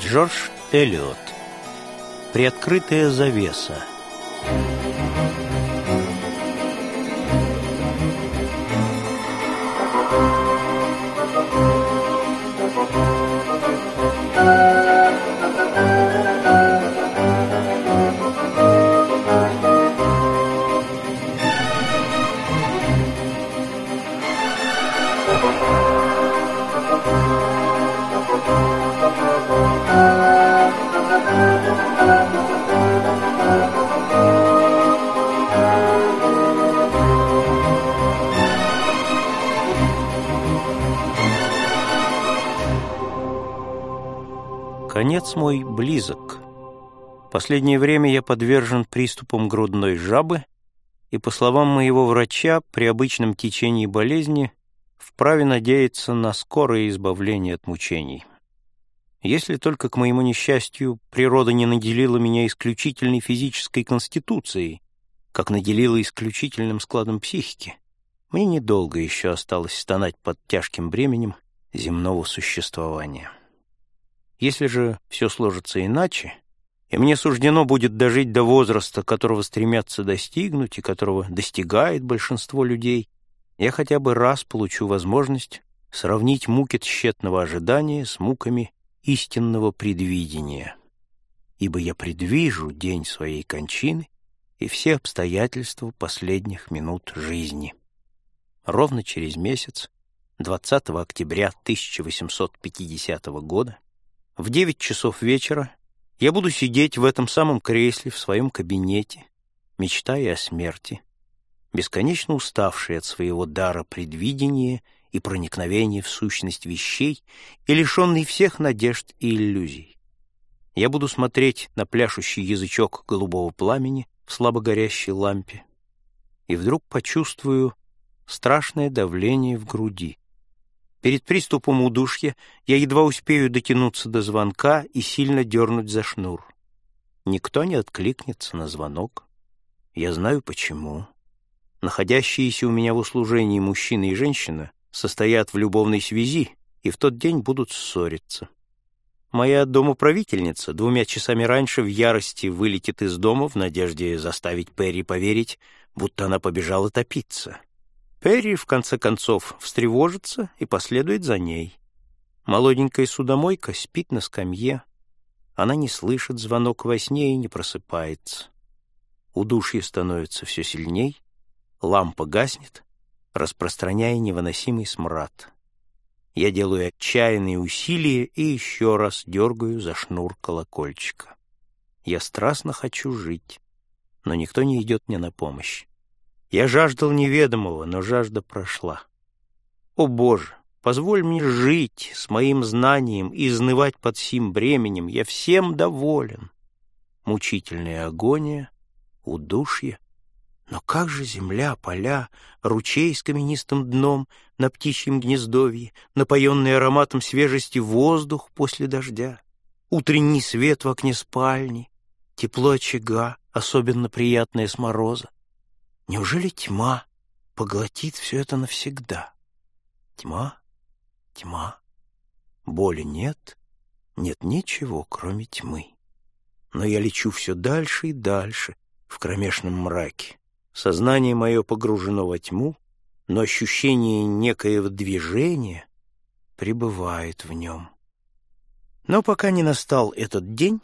Джордж Эллиот. Приоткрытая завеса. Конец мой близок. Последнее время я подвержен приступам грудной жабы, и, по словам моего врача, при обычном течении болезни вправе надеяться на скорое избавление от мучений. Если только, к моему несчастью, природа не наделила меня исключительной физической конституцией, как наделила исключительным складом психики, мне недолго еще осталось стонать под тяжким бременем земного существования. Если же все сложится иначе, и мне суждено будет дожить до возраста, которого стремятся достигнуть и которого достигает большинство людей, я хотя бы раз получу возможность сравнить муки тщетного ожидания с муками истинного предвидения. Ибо я предвижу день своей кончины и все обстоятельства последних минут жизни. Ровно через месяц, 20 октября 1850 года, в девять часов вечера я буду сидеть в этом самом кресле в своем кабинете, мечтая о смерти, бесконечно уставший от своего дара предвидения и проникновения в сущность вещей и лишенный всех надежд и иллюзий. Я буду смотреть на пляшущий язычок голубого пламени в слабо горящей лампе и вдруг почувствую страшное давление в груди. Перед приступом удушья я едва успею дотянуться до звонка и сильно дернуть за шнур. Никто не откликнется на звонок. Я знаю почему. Находящиеся у меня в услужении мужчина и женщина состоят в любовной связи и в тот день будут ссориться. Моя домоправительница двумя часами раньше в ярости вылетит из дома в надежде заставить Перри поверить, будто она побежала топиться. Перри, в конце концов, встревожится и последует за ней. Молоденькая судомойка спит на скамье. Она не слышит звонок во сне и не просыпается. Удушье становится все сильней, лампа гаснет, распространяя невыносимый смрад. Я делаю отчаянные усилия и еще раз дергаю за шнур колокольчика. Я страстно хочу жить, но никто не идет мне на помощь. Я жаждал неведомого, но жажда прошла. О, Боже, позволь мне жить с моим знанием и изнывать под сим бременем. Я всем доволен. Мучительная агония, удушье. Но как же земля, поля, ручей с каменистым дном на птичьем гнездовье, напоенный ароматом свежести воздух после дождя, утренний свет в окне спальни, тепло очага, особенно приятное с мороза. Неужели тьма поглотит все это навсегда? Тьма, тьма. Боли нет, нет ничего, кроме тьмы. Но я лечу все дальше и дальше в кромешном мраке. Сознание мое погружено во тьму, но ощущение некоего движения пребывает в нем. Но пока не настал этот день,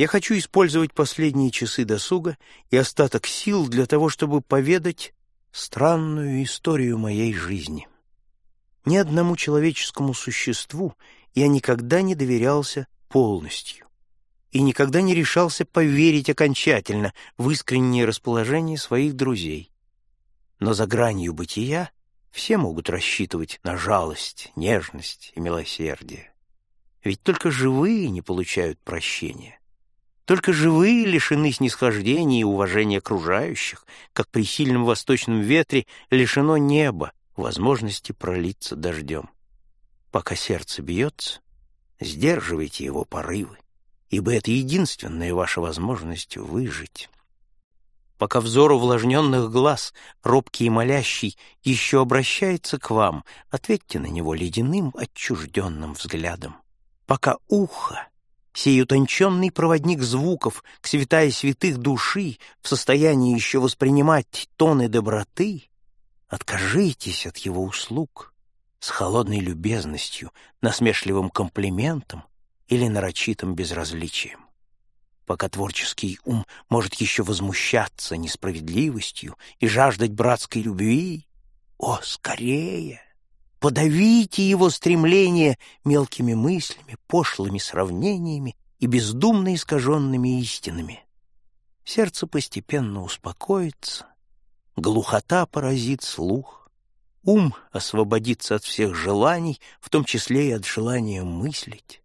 я хочу использовать последние часы досуга и остаток сил для того, чтобы поведать странную историю моей жизни. Ни одному человеческому существу я никогда не доверялся полностью и никогда не решался поверить окончательно в искреннее расположение своих друзей. Но за гранью бытия все могут рассчитывать на жалость, нежность и милосердие. Ведь только живые не получают прощения. Только живые лишены снисхождения и уважения окружающих, как при сильном восточном ветре лишено неба возможности пролиться дождем. Пока сердце бьется, сдерживайте его порывы, ибо это единственная ваша возможность выжить. Пока взор увлажненных глаз, робкий и молящий, еще обращается к вам, ответьте на него ледяным, отчужденным взглядом. Пока ухо сей утонченный проводник звуков к святая святых души в состоянии еще воспринимать тоны доброты, откажитесь от его услуг с холодной любезностью, насмешливым комплиментом или нарочитым безразличием. Пока творческий ум может еще возмущаться несправедливостью и жаждать братской любви, о, скорее! Подавите его стремление мелкими мыслями, пошлыми сравнениями и бездумно искаженными истинами. Сердце постепенно успокоится, глухота поразит слух, ум освободится от всех желаний, в том числе и от желания мыслить.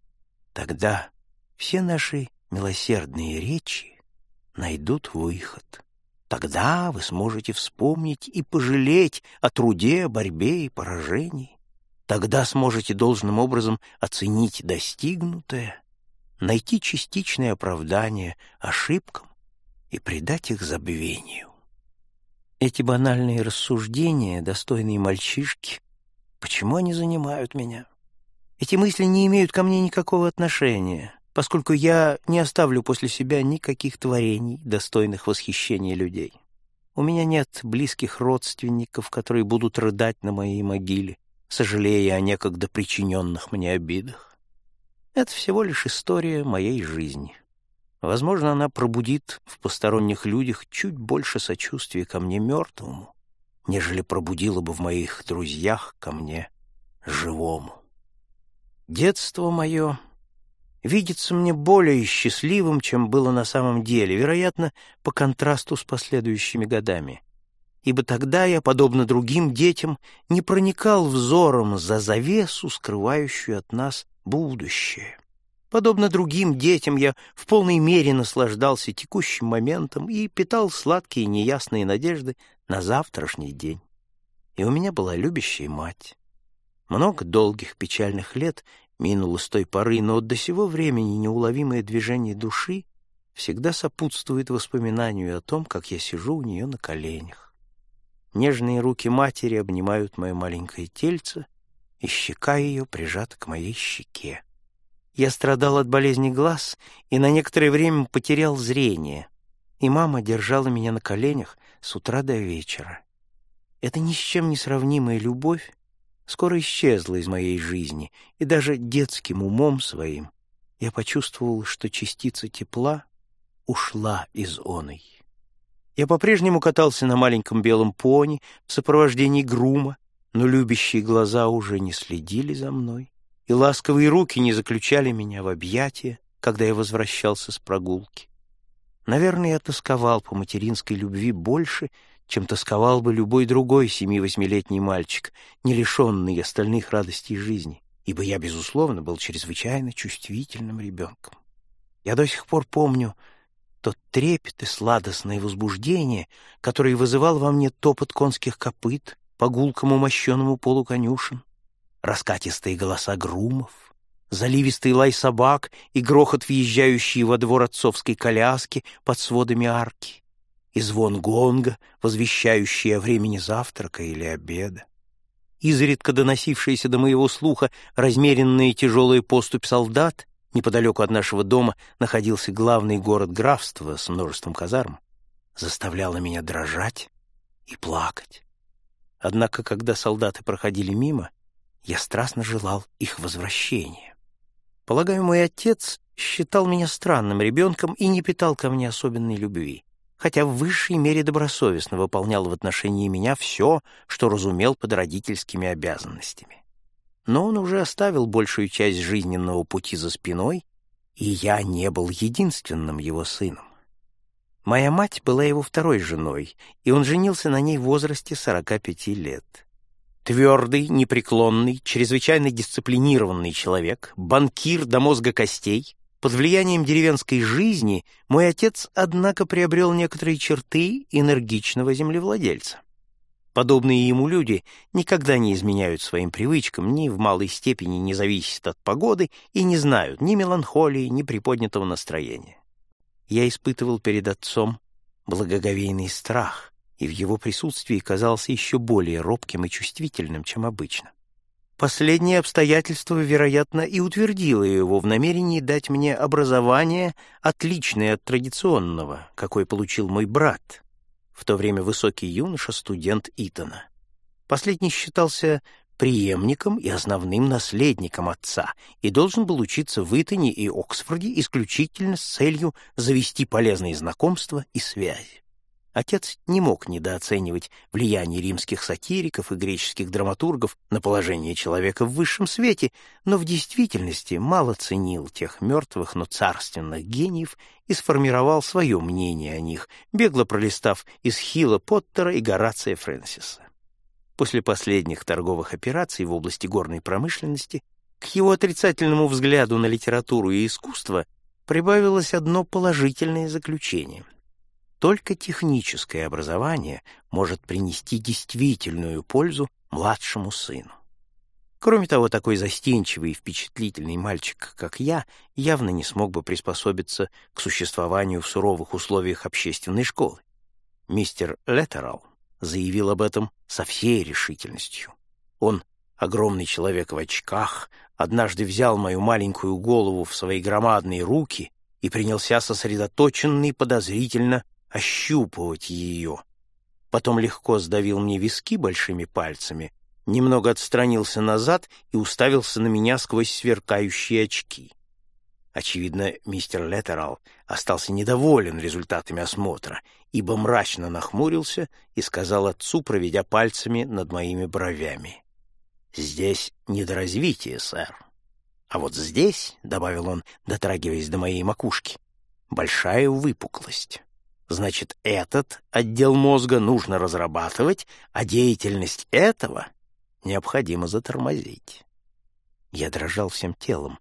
Тогда все наши милосердные речи найдут выход. Тогда вы сможете вспомнить и пожалеть о труде, борьбе и поражении. Тогда сможете должным образом оценить достигнутое, найти частичное оправдание ошибкам и придать их забвению. Эти банальные рассуждения, достойные мальчишки, почему они занимают меня? Эти мысли не имеют ко мне никакого отношения поскольку я не оставлю после себя никаких творений, достойных восхищения людей. У меня нет близких родственников, которые будут рыдать на моей могиле, сожалея о некогда причиненных мне обидах. Это всего лишь история моей жизни. Возможно, она пробудит в посторонних людях чуть больше сочувствия ко мне мертвому, нежели пробудила бы в моих друзьях ко мне живому. Детство мое видится мне более счастливым, чем было на самом деле, вероятно, по контрасту с последующими годами. Ибо тогда я, подобно другим детям, не проникал взором за завесу, скрывающую от нас будущее. Подобно другим детям, я в полной мере наслаждался текущим моментом и питал сладкие неясные надежды на завтрашний день. И у меня была любящая мать. Много долгих печальных лет Минуло с той поры, но до сего времени неуловимое движение души всегда сопутствует воспоминанию о том, как я сижу у нее на коленях. Нежные руки матери обнимают мое маленькое тельце, и щека ее прижата к моей щеке. Я страдал от болезни глаз и на некоторое время потерял зрение, и мама держала меня на коленях с утра до вечера. Это ни с чем не сравнимая любовь скоро исчезла из моей жизни, и даже детским умом своим я почувствовал, что частица тепла ушла из оной. Я по-прежнему катался на маленьком белом пони в сопровождении грума, но любящие глаза уже не следили за мной, и ласковые руки не заключали меня в объятия, когда я возвращался с прогулки. Наверное, я тосковал по материнской любви больше, чем тосковал бы любой другой семи-восьмилетний мальчик, не лишенный остальных радостей жизни, ибо я, безусловно, был чрезвычайно чувствительным ребенком. Я до сих пор помню тот трепет и сладостное возбуждение, которое вызывал во мне топот конских копыт по гулкому мощенному полу конюшен, раскатистые голоса грумов, заливистый лай собак и грохот въезжающей во двор отцовской коляски под сводами арки и звон гонга, возвещающий о времени завтрака или обеда. Изредка доносившаяся до моего слуха размеренная и тяжелая поступь солдат, неподалеку от нашего дома находился главный город графства с множеством казарм, заставляла меня дрожать и плакать. Однако, когда солдаты проходили мимо, я страстно желал их возвращения. Полагаю, мой отец считал меня странным ребенком и не питал ко мне особенной любви хотя в высшей мере добросовестно выполнял в отношении меня все, что разумел под родительскими обязанностями. Но он уже оставил большую часть жизненного пути за спиной, и я не был единственным его сыном. Моя мать была его второй женой, и он женился на ней в возрасте 45 лет. Твердый, непреклонный, чрезвычайно дисциплинированный человек, банкир до мозга костей, под влиянием деревенской жизни мой отец, однако, приобрел некоторые черты энергичного землевладельца. Подобные ему люди никогда не изменяют своим привычкам, ни в малой степени не зависят от погоды и не знают ни меланхолии, ни приподнятого настроения. Я испытывал перед отцом благоговейный страх, и в его присутствии казался еще более робким и чувствительным, чем обычно. Последнее обстоятельство, вероятно, и утвердило его в намерении дать мне образование, отличное от традиционного, какой получил мой брат, в то время высокий юноша, студент Итона. Последний считался преемником и основным наследником отца и должен был учиться в Итоне и Оксфорде исключительно с целью завести полезные знакомства и связи. Отец не мог недооценивать влияние римских сатириков и греческих драматургов на положение человека в высшем свете, но в действительности мало ценил тех мертвых, но царственных гениев и сформировал свое мнение о них, бегло пролистав из Хила Поттера и Горация Фрэнсиса. После последних торговых операций в области горной промышленности к его отрицательному взгляду на литературу и искусство прибавилось одно положительное заключение — только техническое образование может принести действительную пользу младшему сыну. Кроме того, такой застенчивый и впечатлительный мальчик, как я, явно не смог бы приспособиться к существованию в суровых условиях общественной школы. Мистер Леттерал заявил об этом со всей решительностью. Он, огромный человек в очках, однажды взял мою маленькую голову в свои громадные руки и принялся сосредоточенно и подозрительно ощупывать ее. Потом легко сдавил мне виски большими пальцами, немного отстранился назад и уставился на меня сквозь сверкающие очки. Очевидно, мистер Леттерал остался недоволен результатами осмотра, ибо мрачно нахмурился и сказал отцу, проведя пальцами над моими бровями. «Здесь недоразвитие, сэр. А вот здесь, — добавил он, дотрагиваясь до моей макушки, — большая выпуклость. Значит, этот отдел мозга нужно разрабатывать, а деятельность этого необходимо затормозить. Я дрожал всем телом,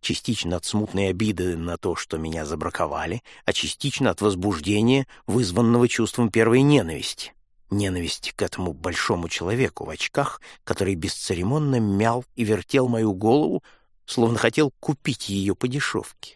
частично от смутной обиды на то, что меня забраковали, а частично от возбуждения, вызванного чувством первой ненависти. Ненависть к этому большому человеку в очках, который бесцеремонно мял и вертел мою голову, словно хотел купить ее по дешевке.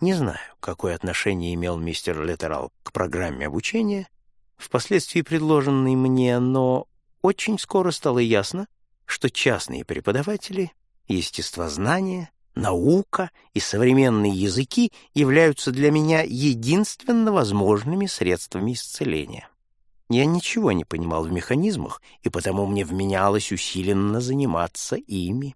Не знаю, какое отношение имел мистер Леттерал к программе обучения, впоследствии предложенной мне, но очень скоро стало ясно, что частные преподаватели, естествознание, наука и современные языки являются для меня единственно возможными средствами исцеления. Я ничего не понимал в механизмах, и потому мне вменялось усиленно заниматься ими.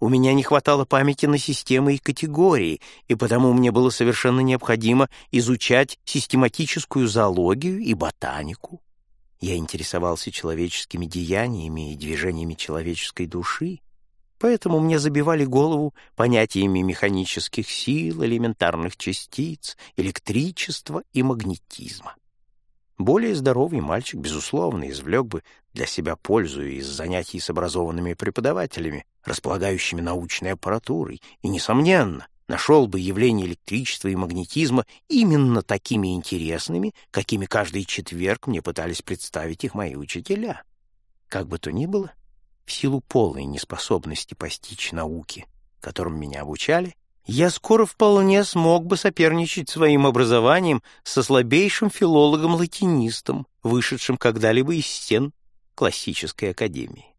У меня не хватало памяти на системы и категории, и потому мне было совершенно необходимо изучать систематическую зоологию и ботанику. Я интересовался человеческими деяниями и движениями человеческой души, поэтому мне забивали голову понятиями механических сил, элементарных частиц, электричества и магнетизма. Более здоровый мальчик, безусловно, извлек бы для себя пользу из занятий с образованными преподавателями, располагающими научной аппаратурой, и, несомненно, нашел бы явления электричества и магнетизма именно такими интересными, какими каждый четверг мне пытались представить их мои учителя. Как бы то ни было, в силу полной неспособности постичь науки, которым меня обучали, я скоро вполне смог бы соперничать своим образованием со слабейшим филологом-латинистом, вышедшим когда-либо из стен классической академии.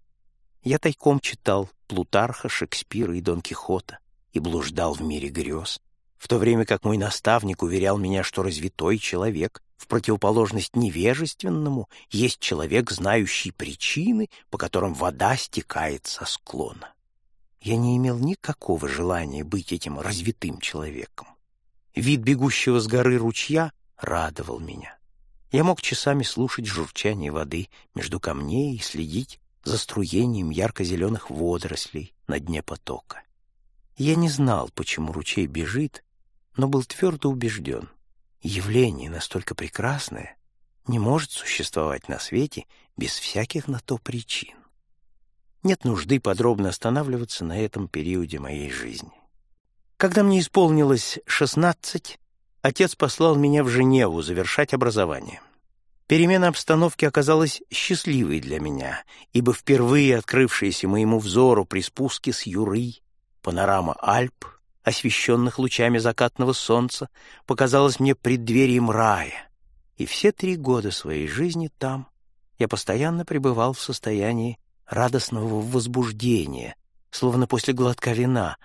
Я тайком читал Плутарха, Шекспира и Дон Кихота и блуждал в мире грез, в то время как мой наставник уверял меня, что развитой человек, в противоположность невежественному, есть человек, знающий причины, по которым вода стекает со склона. Я не имел никакого желания быть этим развитым человеком. Вид бегущего с горы ручья радовал меня. Я мог часами слушать журчание воды между камней и следить за струением ярко-зеленых водорослей на дне потока. Я не знал, почему ручей бежит, но был твердо убежден. Явление настолько прекрасное не может существовать на свете без всяких на то причин. Нет нужды подробно останавливаться на этом периоде моей жизни. Когда мне исполнилось шестнадцать, отец послал меня в Женеву завершать образование. Перемена обстановки оказалась счастливой для меня, ибо впервые открывшаяся моему взору при спуске с Юры панорама Альп, освещенных лучами закатного солнца, показалась мне преддверием рая, и все три года своей жизни там я постоянно пребывал в состоянии радостного возбуждения, словно после глотка вина,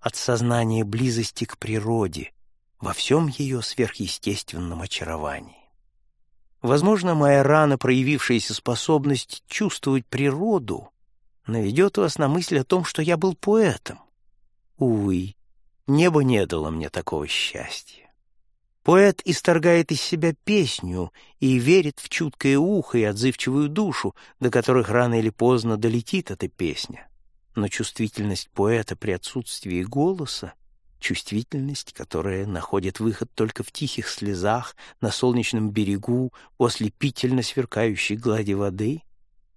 от сознания близости к природе, во всем ее сверхъестественном очаровании. Возможно, моя рано проявившаяся способность чувствовать природу наведет вас на мысль о том, что я был поэтом. Увы, небо не дало мне такого счастья. Поэт исторгает из себя песню и верит в чуткое ухо и отзывчивую душу, до которых рано или поздно долетит эта песня. Но чувствительность поэта при отсутствии голоса чувствительность, которая находит выход только в тихих слезах на солнечном берегу у ослепительно сверкающей глади воды,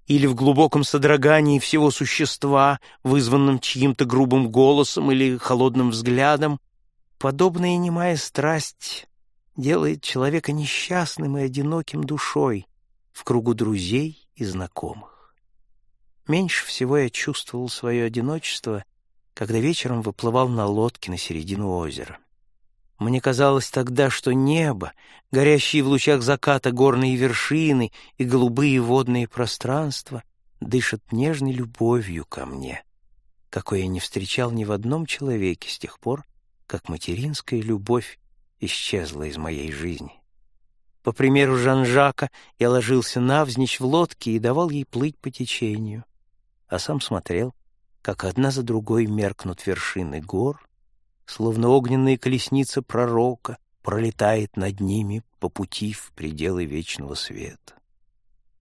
или в глубоком содрогании всего существа, вызванном чьим-то грубым голосом или холодным взглядом, подобная немая страсть делает человека несчастным и одиноким душой в кругу друзей и знакомых. Меньше всего я чувствовал свое одиночество, когда вечером выплывал на лодке на середину озера. Мне казалось тогда, что небо, горящие в лучах заката горные вершины и голубые водные пространства дышат нежной любовью ко мне, какой я не встречал ни в одном человеке с тех пор, как материнская любовь исчезла из моей жизни. По примеру Жан-Жака я ложился навзничь в лодке и давал ей плыть по течению, а сам смотрел, как одна за другой меркнут вершины гор, словно огненная колесница пророка пролетает над ними по пути в пределы вечного света.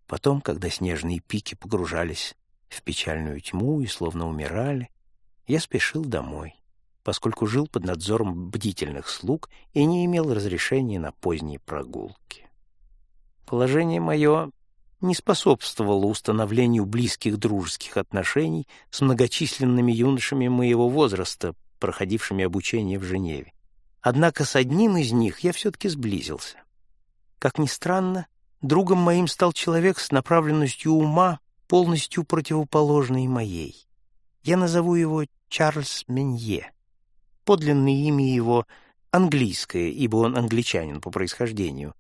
Потом, когда снежные пики погружались в печальную тьму и словно умирали, я спешил домой, поскольку жил под надзором бдительных слуг и не имел разрешения на поздние прогулки. Положение мое не способствовало установлению близких дружеских отношений с многочисленными юношами моего возраста, проходившими обучение в Женеве. Однако с одним из них я все-таки сблизился. Как ни странно, другом моим стал человек с направленностью ума, полностью противоположной моей. Я назову его Чарльз Менье. Подлинное имя его английское, ибо он англичанин по происхождению,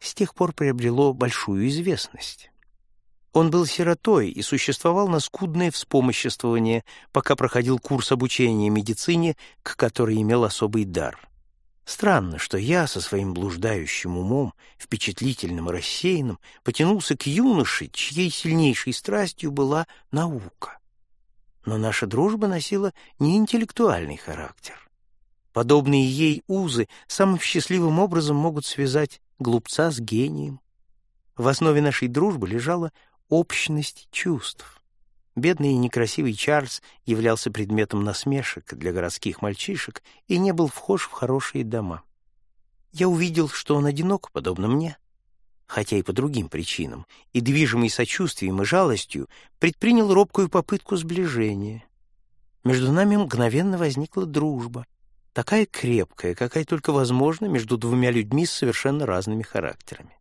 с тех пор приобрело большую известность. Он был сиротой и существовал на скудное вспомоществование, пока проходил курс обучения медицине, к которой имел особый дар. Странно, что я со своим блуждающим умом, впечатлительным и рассеянным, потянулся к юноше, чьей сильнейшей страстью была наука. Но наша дружба носила не интеллектуальный характер. Подобные ей узы самым счастливым образом могут связать глупца с гением. В основе нашей дружбы лежала общность чувств. Бедный и некрасивый Чарльз являлся предметом насмешек для городских мальчишек и не был вхож в хорошие дома. Я увидел, что он одинок, подобно мне, хотя и по другим причинам, и, движимый сочувствием и жалостью, предпринял робкую попытку сближения. Между нами мгновенно возникла дружба — такая крепкая, какая только возможна между двумя людьми с совершенно разными характерами.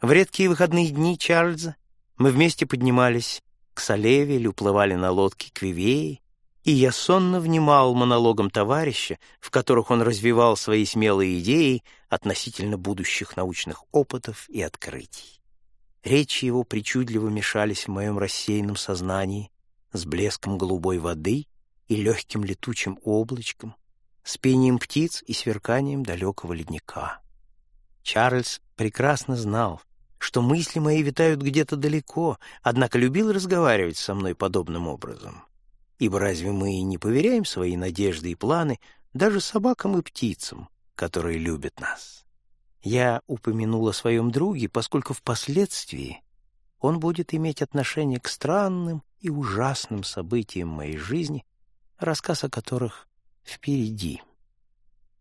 В редкие выходные дни Чарльза мы вместе поднимались к Салеве или уплывали на лодке к Вивее, и я сонно внимал монологам товарища, в которых он развивал свои смелые идеи относительно будущих научных опытов и открытий. Речи его причудливо мешались в моем рассеянном сознании с блеском голубой воды и легким летучим облачком, с пением птиц и сверканием далекого ледника. Чарльз прекрасно знал, что мысли мои витают где-то далеко, однако любил разговаривать со мной подобным образом. Ибо разве мы не поверяем свои надежды и планы даже собакам и птицам, которые любят нас? Я упомянул о своем друге, поскольку впоследствии он будет иметь отношение к странным и ужасным событиям моей жизни, рассказ о которых впереди.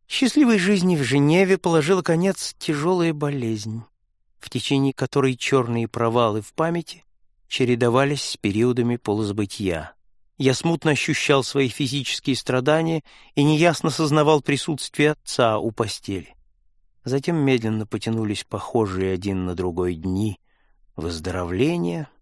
Счастливой жизни в Женеве положила конец тяжелая болезнь, в течение которой черные провалы в памяти чередовались с периодами полузабытия. Я смутно ощущал свои физические страдания и неясно сознавал присутствие отца у постели. Затем медленно потянулись похожие один на другой дни выздоровления —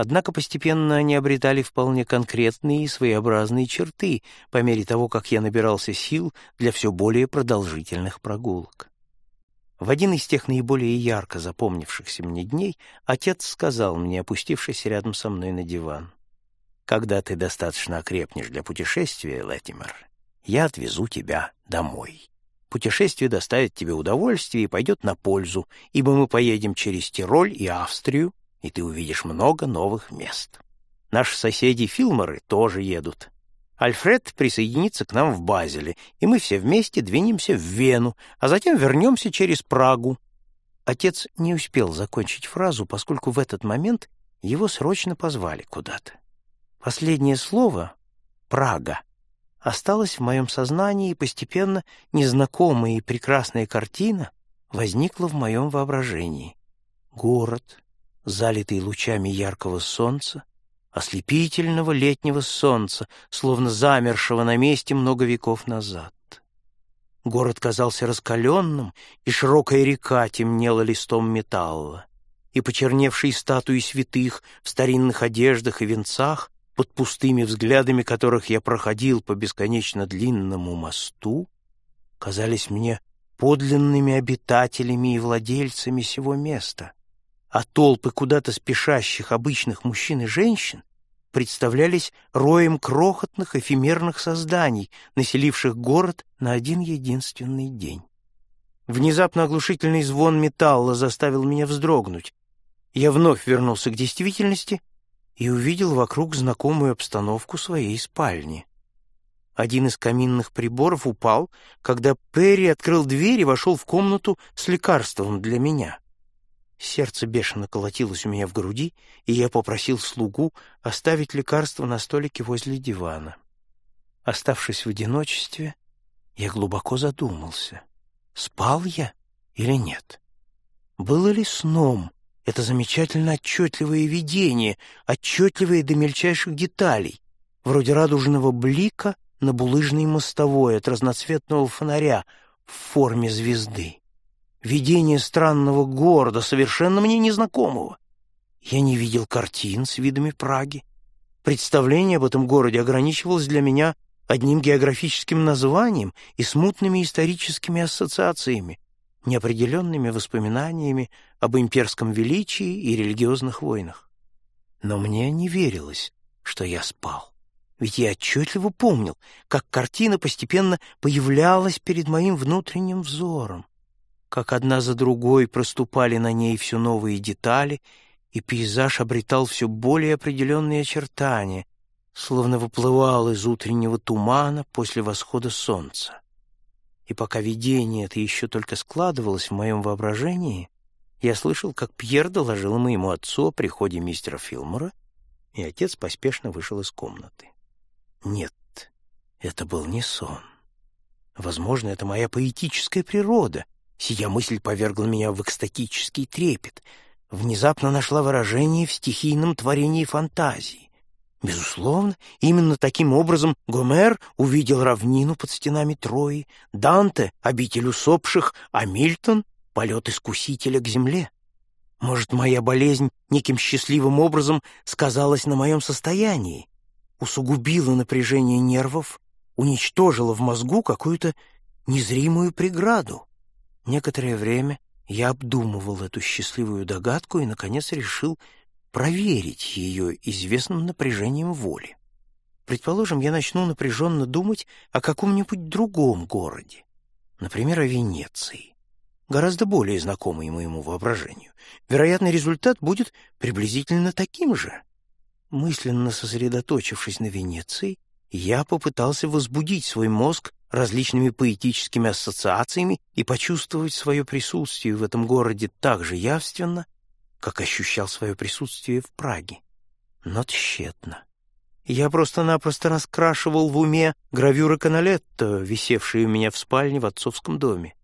Однако постепенно они обретали вполне конкретные и своеобразные черты по мере того, как я набирался сил для все более продолжительных прогулок. В один из тех наиболее ярко запомнившихся мне дней отец сказал мне, опустившись рядом со мной на диван, «Когда ты достаточно окрепнешь для путешествия, Лэтимер, я отвезу тебя домой. Путешествие доставит тебе удовольствие и пойдет на пользу, ибо мы поедем через Тироль и Австрию, и ты увидишь много новых мест. Наши соседи Филморы тоже едут. Альфред присоединится к нам в Базеле, и мы все вместе двинемся в Вену, а затем вернемся через Прагу. Отец не успел закончить фразу, поскольку в этот момент его срочно позвали куда-то. Последнее слово «Прага» осталось в моем сознании, и постепенно незнакомая и прекрасная картина возникла в моем воображении. Город, залитый лучами яркого солнца, ослепительного летнего солнца, словно замершего на месте много веков назад. Город казался раскаленным, и широкая река темнела листом металла, и почерневшие статуи святых в старинных одеждах и венцах, под пустыми взглядами которых я проходил по бесконечно длинному мосту, казались мне подлинными обитателями и владельцами сего места, а толпы куда-то спешащих обычных мужчин и женщин представлялись роем крохотных эфемерных созданий, населивших город на один единственный день. Внезапно оглушительный звон металла заставил меня вздрогнуть. Я вновь вернулся к действительности и увидел вокруг знакомую обстановку своей спальни. Один из каминных приборов упал, когда Перри открыл дверь и вошел в комнату с лекарством для меня. Сердце бешено колотилось у меня в груди, и я попросил слугу оставить лекарство на столике возле дивана. Оставшись в одиночестве, я глубоко задумался, спал я или нет. Было ли сном это замечательно отчетливое видение, отчетливое до мельчайших деталей, вроде радужного блика на булыжной мостовой от разноцветного фонаря в форме звезды? Видение странного города, совершенно мне незнакомого. Я не видел картин с видами Праги. Представление об этом городе ограничивалось для меня одним географическим названием и смутными историческими ассоциациями, неопределенными воспоминаниями об имперском величии и религиозных войнах. Но мне не верилось, что я спал. Ведь я отчетливо помнил, как картина постепенно появлялась перед моим внутренним взором как одна за другой проступали на ней все новые детали, и пейзаж обретал все более определенные очертания, словно выплывал из утреннего тумана после восхода солнца. И пока видение это еще только складывалось в моем воображении, я слышал, как Пьер доложил моему отцу о приходе мистера Филмора, и отец поспешно вышел из комнаты. Нет, это был не сон. Возможно, это моя поэтическая природа — Сия мысль повергла меня в экстатический трепет, внезапно нашла выражение в стихийном творении фантазии. Безусловно, именно таким образом Гомер увидел равнину под стенами Трои, Данте — обитель усопших, а Мильтон — полет искусителя к земле. Может, моя болезнь неким счастливым образом сказалась на моем состоянии, усугубила напряжение нервов, уничтожила в мозгу какую-то незримую преграду. Некоторое время я обдумывал эту счастливую догадку и, наконец, решил проверить ее известным напряжением воли. Предположим, я начну напряженно думать о каком-нибудь другом городе, например, о Венеции, гораздо более знакомой моему воображению. Вероятно, результат будет приблизительно таким же. Мысленно сосредоточившись на Венеции, я попытался возбудить свой мозг различными поэтическими ассоциациями и почувствовать свое присутствие в этом городе так же явственно, как ощущал свое присутствие в Праге. Но тщетно. Я просто-напросто раскрашивал в уме гравюры Каналетто, висевшие у меня в спальне в отцовском доме.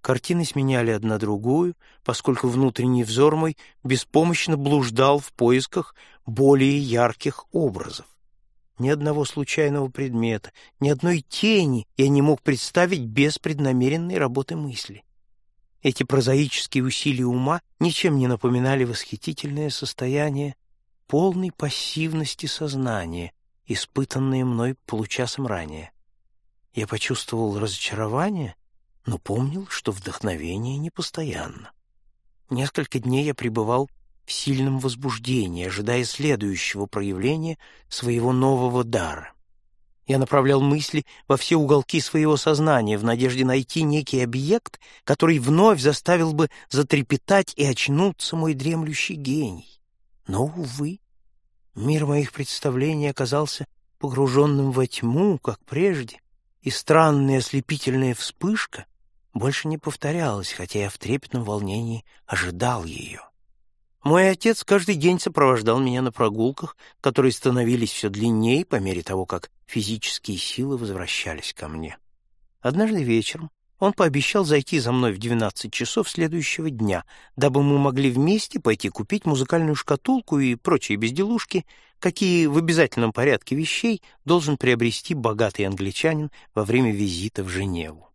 Картины сменяли одна другую, поскольку внутренний взор мой беспомощно блуждал в поисках более ярких образов. Ни одного случайного предмета, ни одной тени я не мог представить без преднамеренной работы мысли. Эти прозаические усилия ума ничем не напоминали восхитительное состояние полной пассивности сознания, испытанное мной получасом ранее. Я почувствовал разочарование, но помнил, что вдохновение непостоянно. Несколько дней я пребывал в сильном возбуждении, ожидая следующего проявления своего нового дара. Я направлял мысли во все уголки своего сознания в надежде найти некий объект, который вновь заставил бы затрепетать и очнуться мой дремлющий гений. Но, увы, мир моих представлений оказался погруженным во тьму, как прежде, и странная ослепительная вспышка больше не повторялась, хотя я в трепетном волнении ожидал ее. Мой отец каждый день сопровождал меня на прогулках, которые становились все длиннее по мере того, как физические силы возвращались ко мне. Однажды вечером он пообещал зайти за мной в 12 часов следующего дня, дабы мы могли вместе пойти купить музыкальную шкатулку и прочие безделушки, какие в обязательном порядке вещей должен приобрести богатый англичанин во время визита в Женеву.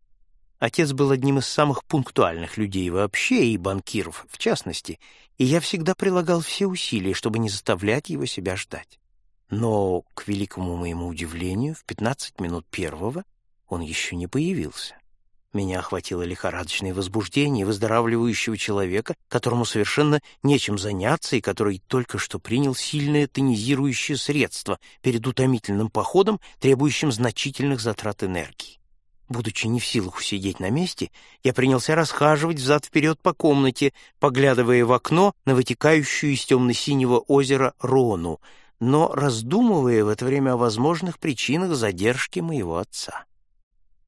Отец был одним из самых пунктуальных людей вообще и банкиров в частности, и я всегда прилагал все усилия, чтобы не заставлять его себя ждать. Но, к великому моему удивлению, в 15 минут первого он еще не появился. Меня охватило лихорадочное возбуждение выздоравливающего человека, которому совершенно нечем заняться и который только что принял сильное тонизирующее средство перед утомительным походом, требующим значительных затрат энергии. Будучи не в силах усидеть на месте, я принялся расхаживать взад-вперед по комнате, поглядывая в окно на вытекающую из темно-синего озера Рону, но раздумывая в это время о возможных причинах задержки моего отца.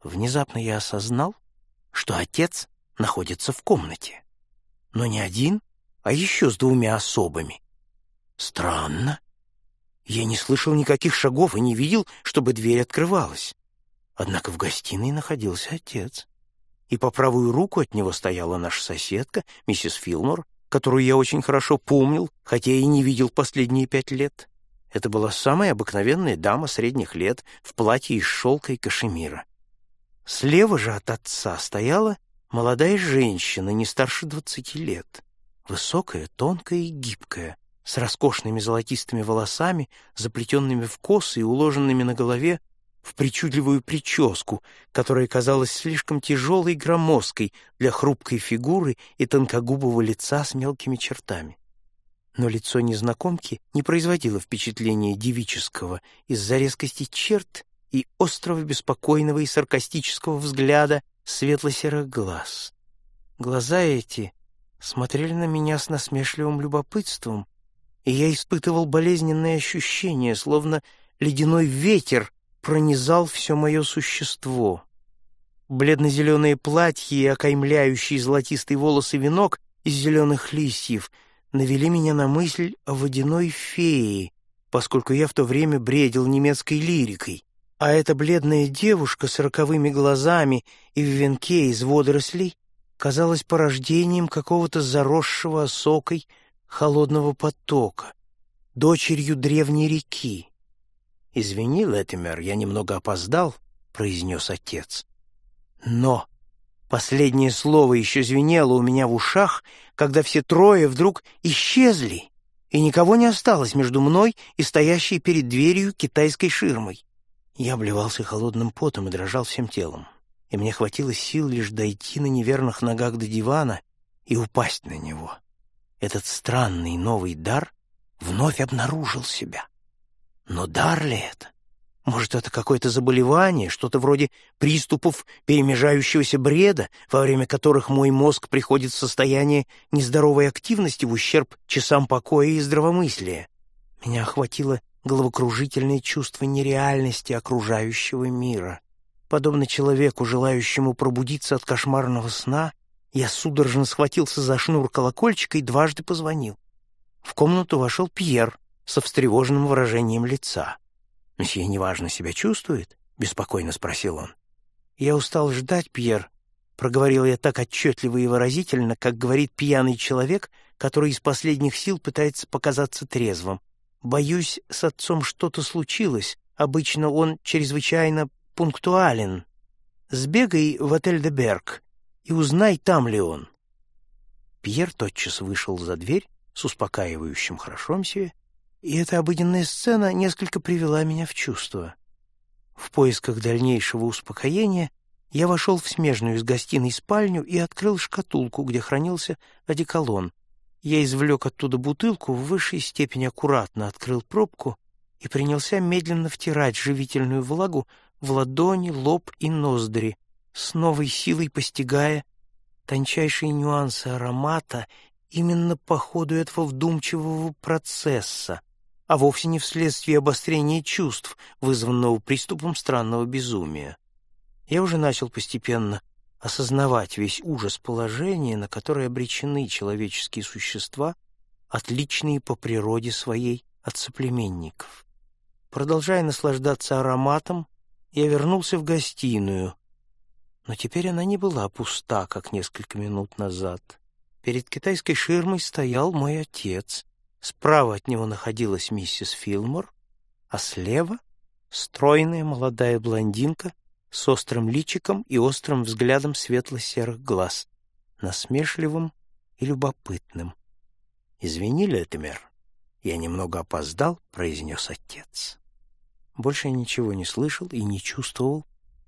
Внезапно я осознал, что отец находится в комнате. Но не один, а еще с двумя особами. Странно. Я не слышал никаких шагов и не видел, чтобы дверь открывалась. Однако в гостиной находился отец. И по правую руку от него стояла наша соседка, миссис Филмор, которую я очень хорошо помнил, хотя и не видел последние пять лет. Это была самая обыкновенная дама средних лет в платье из шелка и кашемира. Слева же от отца стояла молодая женщина, не старше двадцати лет, высокая, тонкая и гибкая, с роскошными золотистыми волосами, заплетенными в косы и уложенными на голове в причудливую прическу, которая казалась слишком тяжелой и громоздкой для хрупкой фигуры и тонкогубого лица с мелкими чертами. Но лицо незнакомки не производило впечатления девического из-за резкости черт и острого беспокойного и саркастического взгляда светло-серых глаз. Глаза эти смотрели на меня с насмешливым любопытством, и я испытывал болезненное ощущение, словно ледяной ветер пронизал все мое существо. Бледно-зеленое платье и окаймляющий золотистый волосы венок из зеленых листьев навели меня на мысль о водяной фее, поскольку я в то время бредил немецкой лирикой, а эта бледная девушка с роковыми глазами и в венке из водорослей казалась порождением какого-то заросшего осокой холодного потока, дочерью древней реки. «Извини, Леттимер, я немного опоздал», — произнес отец. Но последнее слово еще звенело у меня в ушах, когда все трое вдруг исчезли, и никого не осталось между мной и стоящей перед дверью китайской ширмой. Я обливался холодным потом и дрожал всем телом, и мне хватило сил лишь дойти на неверных ногах до дивана и упасть на него. Этот странный новый дар вновь обнаружил себя. Но дар ли это? Может, это какое-то заболевание, что-то вроде приступов перемежающегося бреда, во время которых мой мозг приходит в состояние нездоровой активности в ущерб часам покоя и здравомыслия. Меня охватило головокружительное чувство нереальности окружающего мира. Подобно человеку, желающему пробудиться от кошмарного сна, я судорожно схватился за шнур колокольчика и дважды позвонил. В комнату вошел Пьер со встревоженным выражением лица. «Месье неважно себя чувствует?» — беспокойно спросил он. «Я устал ждать, Пьер», — проговорил я так отчетливо и выразительно, как говорит пьяный человек, который из последних сил пытается показаться трезвым. Боюсь, с отцом что-то случилось. Обычно он чрезвычайно пунктуален. Сбегай в отель «Де Берг» и узнай, там ли он». Пьер тотчас вышел за дверь с успокаивающим «хорошо, мсье», и эта обыденная сцена несколько привела меня в чувство. В поисках дальнейшего успокоения Я вошел в смежную из гостиной спальню и открыл шкатулку, где хранился одеколон. Я извлек оттуда бутылку, в высшей степени аккуратно открыл пробку и принялся медленно втирать живительную влагу в ладони, лоб и ноздри, с новой силой постигая тончайшие нюансы аромата именно по ходу этого вдумчивого процесса, а вовсе не вследствие обострения чувств, вызванного приступом странного безумия. Я уже начал постепенно осознавать весь ужас положения, на которое обречены человеческие существа, отличные по природе своей от соплеменников. Продолжая наслаждаться ароматом, я вернулся в гостиную, но теперь она не была пуста, как несколько минут назад. Перед китайской ширмой стоял мой отец. Справа от него находилась миссис Филмор, а слева — стройная молодая блондинка с острым личиком и острым взглядом светло-серых глаз, насмешливым и любопытным. «Извини, Летемер, я немного опоздал», — произнес отец. Больше ничего не слышал и не чувствовал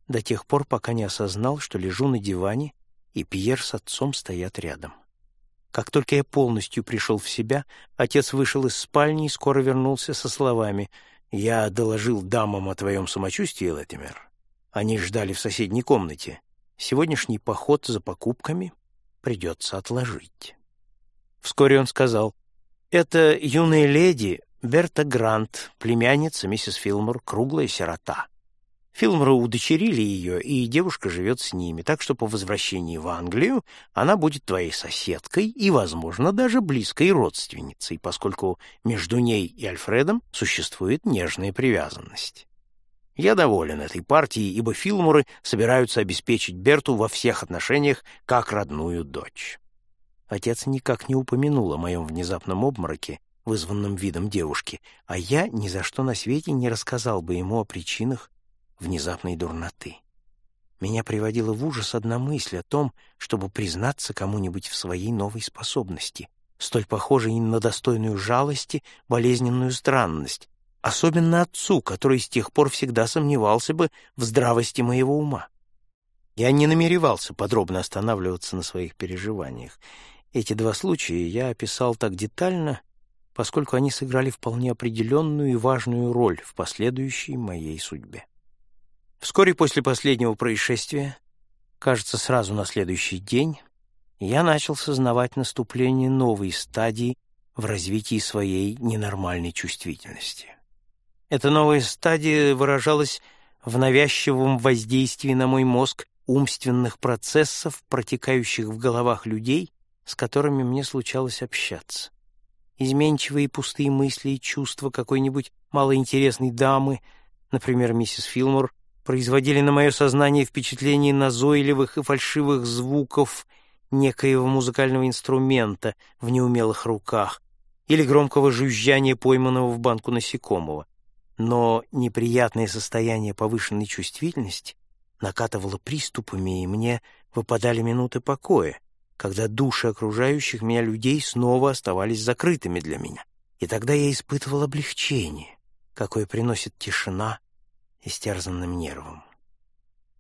до тех пор, пока не осознал, что лежу на диване, и Пьер с отцом стоят рядом. Как только я полностью пришел в себя, отец вышел из спальни и скоро вернулся со словами «Я доложил дамам о твоем самочувствии, Летимер. Они ждали в соседней комнате. Сегодняшний поход за покупками придется отложить». Вскоре он сказал «Это юная леди Берта Грант, племянница миссис Филмор, круглая сирота. Филморы удочерили ее, и девушка живет с ними, так что по возвращении в Англию она будет твоей соседкой и, возможно, даже близкой родственницей, поскольку между ней и Альфредом существует нежная привязанность. Я доволен этой партией, ибо Филморы собираются обеспечить Берту во всех отношениях как родную дочь. Отец никак не упомянул о моем внезапном обмороке, вызванном видом девушки, а я ни за что на свете не рассказал бы ему о причинах внезапной дурноты. Меня приводила в ужас одна мысль о том, чтобы признаться кому-нибудь в своей новой способности, столь похожей на достойную жалости, болезненную странность, особенно отцу, который с тех пор всегда сомневался бы в здравости моего ума. Я не намеревался подробно останавливаться на своих переживаниях. Эти два случая я описал так детально, поскольку они сыграли вполне определенную и важную роль в последующей моей судьбе. Вскоре после последнего происшествия, кажется, сразу на следующий день, я начал сознавать наступление новой стадии в развитии своей ненормальной чувствительности. Эта новая стадия выражалась в навязчивом воздействии на мой мозг умственных процессов, протекающих в головах людей, с которыми мне случалось общаться. Изменчивые пустые мысли и чувства какой-нибудь малоинтересной дамы, например, миссис Филмор, производили на мое сознание впечатление назойливых и фальшивых звуков некоего музыкального инструмента в неумелых руках или громкого жужжания пойманного в банку насекомого. Но неприятное состояние повышенной чувствительности накатывало приступами, и мне выпадали минуты покоя, когда души окружающих меня людей снова оставались закрытыми для меня. И тогда я испытывал облегчение, какое приносит тишина истерзанным нервом.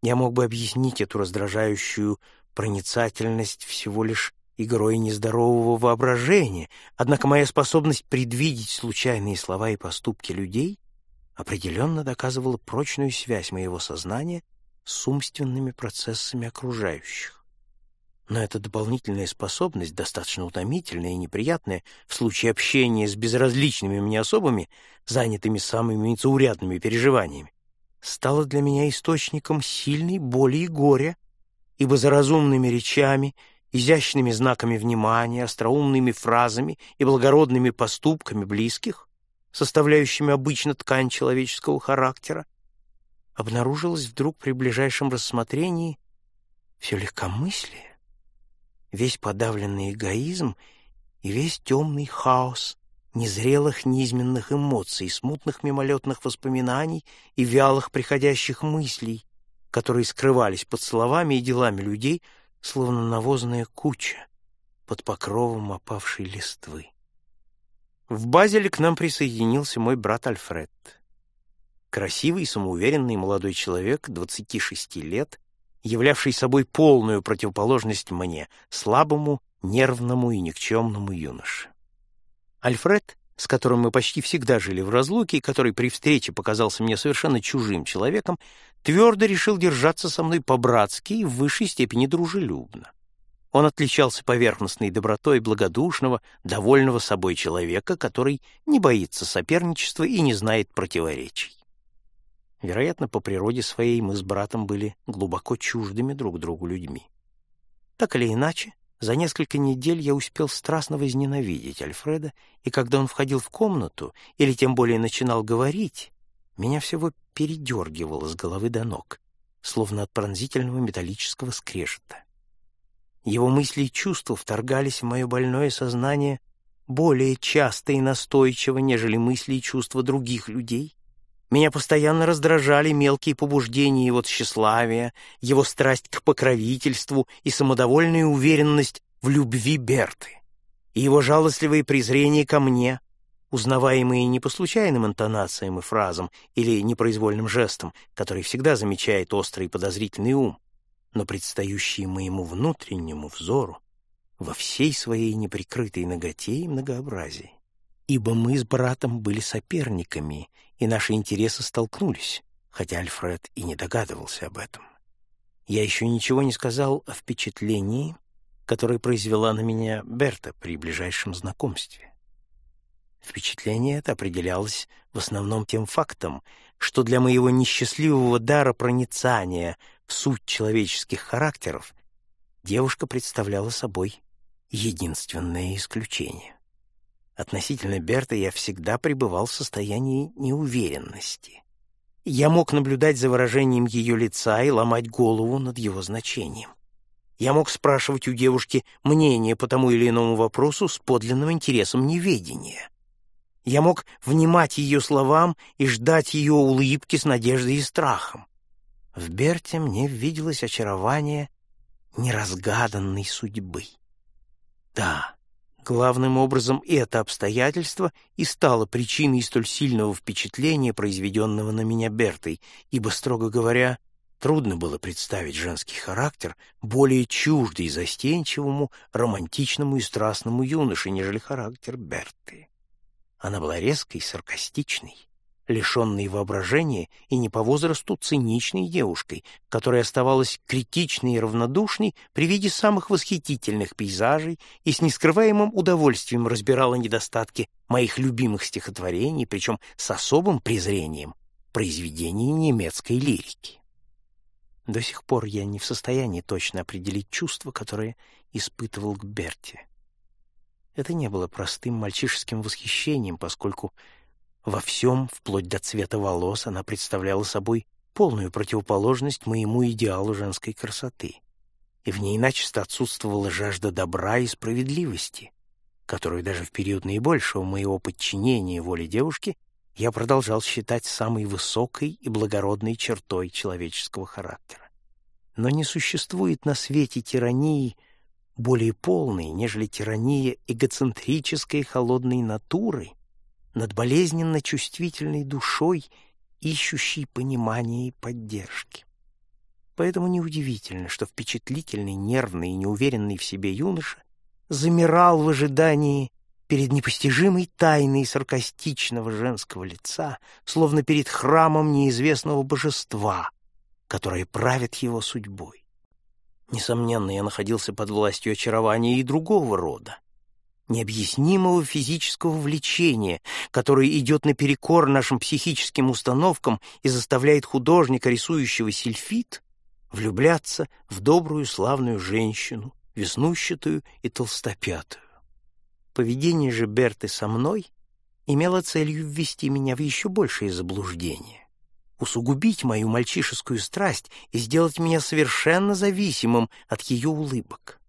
Я мог бы объяснить эту раздражающую проницательность всего лишь игрой нездорового воображения, однако моя способность предвидеть случайные слова и поступки людей определенно доказывала прочную связь моего сознания с умственными процессами окружающих. Но эта дополнительная способность, достаточно утомительная и неприятная в случае общения с безразличными мне особами, занятыми самыми заурядными переживаниями, стало для меня источником сильной боли и горя, ибо за разумными речами, изящными знаками внимания, остроумными фразами и благородными поступками близких, составляющими обычно ткань человеческого характера, обнаружилось вдруг при ближайшем рассмотрении все легкомыслие, весь подавленный эгоизм и весь темный хаос незрелых низменных эмоций, смутных мимолетных воспоминаний и вялых приходящих мыслей, которые скрывались под словами и делами людей, словно навозная куча под покровом опавшей листвы. В Базеле к нам присоединился мой брат Альфред. Красивый, самоуверенный молодой человек, 26 лет, являвший собой полную противоположность мне, слабому, нервному и никчемному юноше. Альфред, с которым мы почти всегда жили в разлуке и который при встрече показался мне совершенно чужим человеком, твердо решил держаться со мной по-братски и в высшей степени дружелюбно. Он отличался поверхностной добротой благодушного, довольного собой человека, который не боится соперничества и не знает противоречий. Вероятно, по природе своей мы с братом были глубоко чуждыми друг другу людьми. Так или иначе, за несколько недель я успел страстно возненавидеть Альфреда, и когда он входил в комнату, или тем более начинал говорить, меня всего передергивало с головы до ног, словно от пронзительного металлического скрежета. Его мысли и чувства вторгались в мое больное сознание более часто и настойчиво, нежели мысли и чувства других людей, меня постоянно раздражали мелкие побуждения его тщеславия, его страсть к покровительству и самодовольная уверенность в любви Берты, и его жалостливое презрение ко мне, узнаваемые не по случайным интонациям и фразам или непроизвольным жестам, который всегда замечает острый и подозрительный ум, но предстающие моему внутреннему взору во всей своей неприкрытой ноготе и многообразии. Ибо мы с братом были соперниками и наши интересы столкнулись, хотя Альфред и не догадывался об этом. Я еще ничего не сказал о впечатлении, которое произвела на меня Берта при ближайшем знакомстве. Впечатление это определялось в основном тем фактом, что для моего несчастливого дара проницания в суть человеческих характеров девушка представляла собой единственное исключение. Относительно Берта я всегда пребывал в состоянии неуверенности. Я мог наблюдать за выражением ее лица и ломать голову над его значением. Я мог спрашивать у девушки мнение по тому или иному вопросу с подлинным интересом неведения. Я мог внимать ее словам и ждать ее улыбки с надеждой и страхом. В Берте мне виделось очарование неразгаданной судьбы. Да, Главным образом это обстоятельство и стало причиной столь сильного впечатления, произведенного на меня Бертой, ибо, строго говоря, трудно было представить женский характер более чуждый застенчивому, романтичному и страстному юноше, нежели характер Берты. Она была резкой, саркастичной, лишенной воображения и не по возрасту циничной девушкой, которая оставалась критичной и равнодушной при виде самых восхитительных пейзажей и с нескрываемым удовольствием разбирала недостатки моих любимых стихотворений, причем с особым презрением произведений немецкой лирики. До сих пор я не в состоянии точно определить чувство, которое испытывал к Берте. Это не было простым мальчишеским восхищением, поскольку во всем, вплоть до цвета волос, она представляла собой полную противоположность моему идеалу женской красоты. И в ней начисто отсутствовала жажда добра и справедливости, которую даже в период наибольшего моего подчинения воле девушки я продолжал считать самой высокой и благородной чертой человеческого характера. Но не существует на свете тирании более полной, нежели тирания эгоцентрической холодной натуры, над болезненно чувствительной душой, ищущей понимания и поддержки. Поэтому неудивительно, что впечатлительный, нервный и неуверенный в себе юноша замирал в ожидании перед непостижимой тайной саркастичного женского лица, словно перед храмом неизвестного божества, которое правит его судьбой. Несомненно, я находился под властью очарования и другого рода, необъяснимого физического влечения, которое идет наперекор нашим психическим установкам и заставляет художника, рисующего сельфит, влюбляться в добрую славную женщину, веснущатую и толстопятую. Поведение же Берты со мной имело целью ввести меня в еще большее заблуждение, усугубить мою мальчишескую страсть и сделать меня совершенно зависимым от ее улыбок.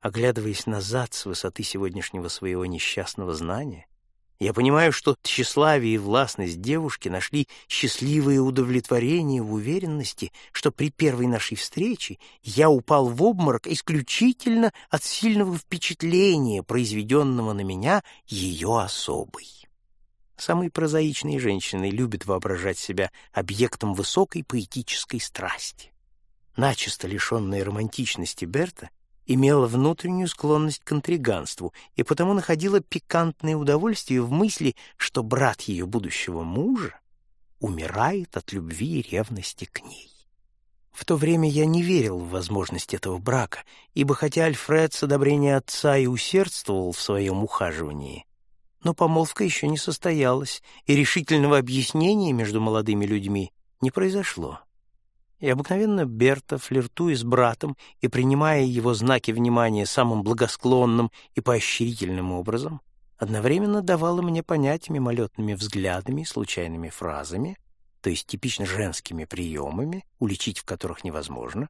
Оглядываясь назад с высоты сегодняшнего своего несчастного знания, я понимаю, что тщеславие и властность девушки нашли счастливое удовлетворение в уверенности, что при первой нашей встрече я упал в обморок исключительно от сильного впечатления, произведенного на меня ее особой. Самые прозаичные женщины любят воображать себя объектом высокой поэтической страсти. начисто лишенная романтичности Берта, имела внутреннюю склонность к интриганству и потому находила пикантное удовольствие в мысли, что брат ее будущего мужа умирает от любви и ревности к ней. В то время я не верил в возможность этого брака, ибо хотя Альфред с одобрения отца и усердствовал в своем ухаживании, но помолвка еще не состоялась, и решительного объяснения между молодыми людьми не произошло. И обыкновенно Берта, флиртуя с братом и принимая его знаки внимания самым благосклонным и поощрительным образом, одновременно давала мне понять мимолетными взглядами, случайными фразами, то есть типично женскими приемами, уличить в которых невозможно,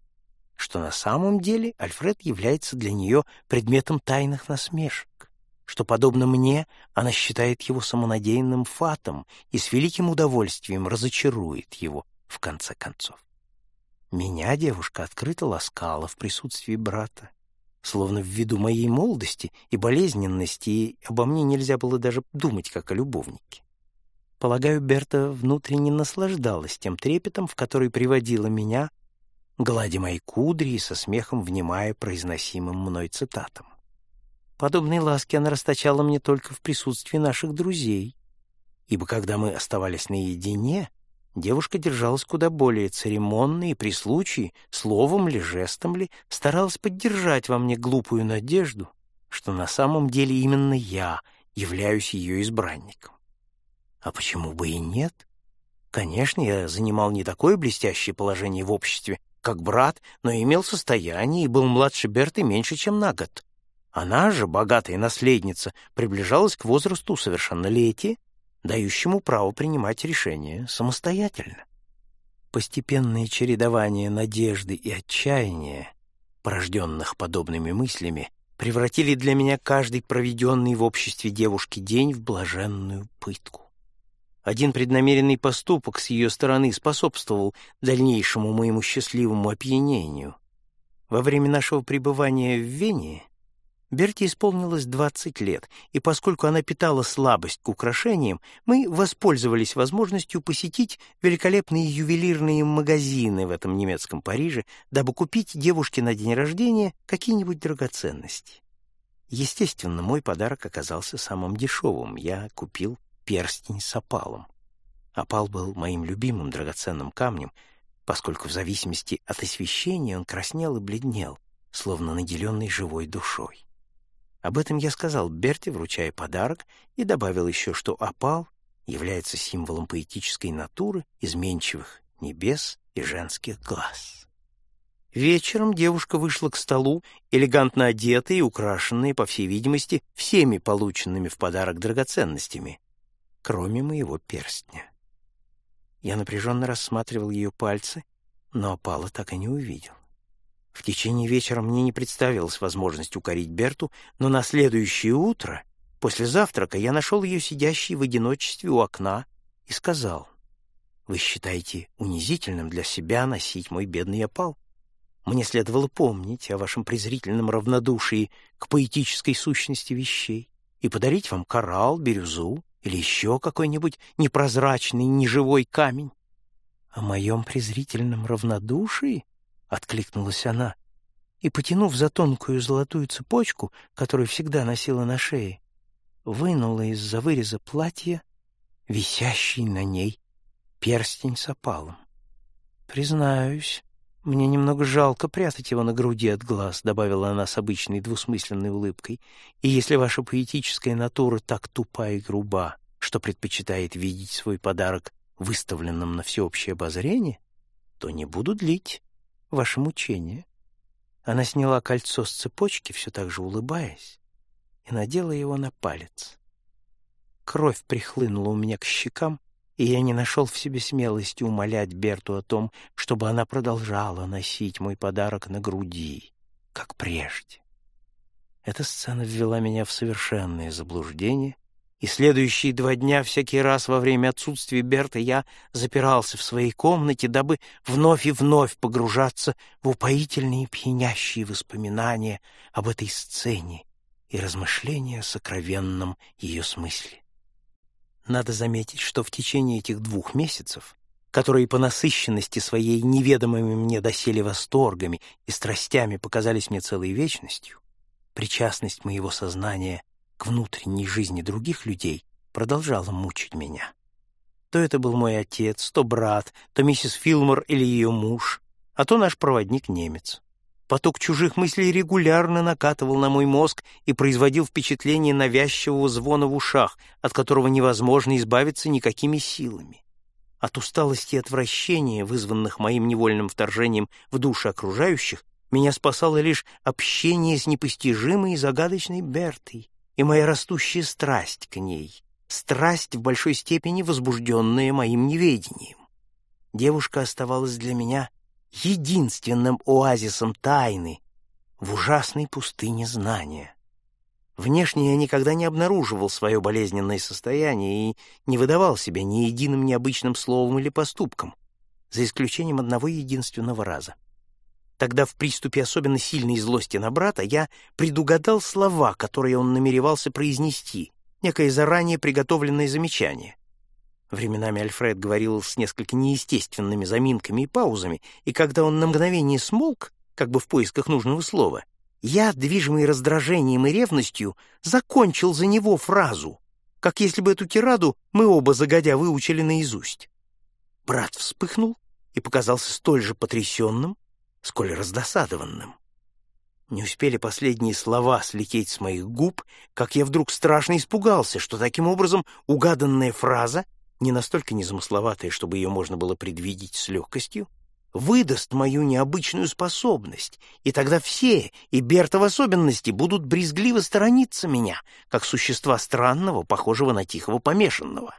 что на самом деле Альфред является для нее предметом тайных насмешек, что, подобно мне, она считает его самонадеянным фатом и с великим удовольствием разочарует его в конце концов. Меня девушка открыто ласкала в присутствии брата, словно в виду моей молодости и болезненности, обо мне нельзя было даже думать, как о любовнике. Полагаю, Берта внутренне наслаждалась тем трепетом, в который приводила меня, гладя мои кудри и со смехом внимая произносимым мной цитатам. Подобные ласки она расточала мне только в присутствии наших друзей, ибо когда мы оставались наедине, Девушка держалась куда более церемонно и при случае, словом ли, жестом ли, старалась поддержать во мне глупую надежду, что на самом деле именно я являюсь ее избранником. А почему бы и нет? Конечно, я занимал не такое блестящее положение в обществе, как брат, но имел состояние и был младше Берты меньше, чем на год. Она же, богатая наследница, приближалась к возрасту совершеннолетия дающему право принимать решения самостоятельно. Постепенное чередование надежды и отчаяния, порожденных подобными мыслями, превратили для меня каждый проведенный в обществе девушки день в блаженную пытку. Один преднамеренный поступок с ее стороны способствовал дальнейшему моему счастливому опьянению. Во время нашего пребывания в Вене Берти исполнилось 20 лет, и поскольку она питала слабость к украшениям, мы воспользовались возможностью посетить великолепные ювелирные магазины в этом немецком Париже, дабы купить девушке на день рождения какие-нибудь драгоценности. Естественно, мой подарок оказался самым дешевым. Я купил перстень с опалом. Опал был моим любимым драгоценным камнем, поскольку в зависимости от освещения он краснел и бледнел, словно наделенный живой душой. Об этом я сказал Берте, вручая подарок, и добавил еще, что опал является символом поэтической натуры, изменчивых небес и женских глаз. Вечером девушка вышла к столу, элегантно одетая и украшенная, по всей видимости, всеми полученными в подарок драгоценностями, кроме моего перстня. Я напряженно рассматривал ее пальцы, но опала так и не увидел. В течение вечера мне не представилась возможность укорить Берту, но на следующее утро, после завтрака, я нашел ее сидящей в одиночестве у окна и сказал, «Вы считаете унизительным для себя носить мой бедный опал? Мне следовало помнить о вашем презрительном равнодушии к поэтической сущности вещей и подарить вам коралл, бирюзу или еще какой-нибудь непрозрачный, неживой камень. О моем презрительном равнодушии — откликнулась она, и, потянув за тонкую золотую цепочку, которую всегда носила на шее, вынула из-за выреза платья висящий на ней перстень с опалом. «Признаюсь, мне немного жалко прятать его на груди от глаз», — добавила она с обычной двусмысленной улыбкой, «и если ваша поэтическая натура так тупа и груба, что предпочитает видеть свой подарок выставленным на всеобщее обозрение, то не буду длить ваше мучение». Она сняла кольцо с цепочки, все так же улыбаясь, и надела его на палец. Кровь прихлынула у меня к щекам, и я не нашел в себе смелости умолять Берту о том, чтобы она продолжала носить мой подарок на груди, как прежде. Эта сцена ввела меня в совершенное заблуждение — и следующие два дня всякий раз во время отсутствия Берта я запирался в своей комнате, дабы вновь и вновь погружаться в упоительные пьянящие воспоминания об этой сцене и размышления о сокровенном ее смысле. Надо заметить, что в течение этих двух месяцев, которые по насыщенности своей неведомыми мне доселе восторгами и страстями показались мне целой вечностью, причастность моего сознания к внутренней жизни других людей продолжала мучить меня. То это был мой отец, то брат, то миссис Филмор или ее муж, а то наш проводник-немец. Поток чужих мыслей регулярно накатывал на мой мозг и производил впечатление навязчивого звона в ушах, от которого невозможно избавиться никакими силами. От усталости и отвращения, вызванных моим невольным вторжением в души окружающих, меня спасало лишь общение с непостижимой и загадочной Бертой и моя растущая страсть к ней, страсть в большой степени возбужденная моим неведением. Девушка оставалась для меня единственным оазисом тайны в ужасной пустыне знания. Внешне я никогда не обнаруживал свое болезненное состояние и не выдавал себя ни единым необычным словом или поступком, за исключением одного единственного раза. Тогда в приступе особенно сильной злости на брата я предугадал слова, которые он намеревался произнести, некое заранее приготовленное замечание. Временами Альфред говорил с несколько неестественными заминками и паузами, и когда он на мгновение смолк, как бы в поисках нужного слова, я, движимый раздражением и ревностью, закончил за него фразу, как если бы эту тираду мы оба загодя выучили наизусть. Брат вспыхнул и показался столь же потрясенным, сколь раздосадованным. Не успели последние слова слететь с моих губ, как я вдруг страшно испугался, что таким образом угаданная фраза, не настолько незамысловатая, чтобы ее можно было предвидеть с легкостью, выдаст мою необычную способность, и тогда все, и Берта в особенности, будут брезгливо сторониться меня, как существа странного, похожего на тихого помешанного.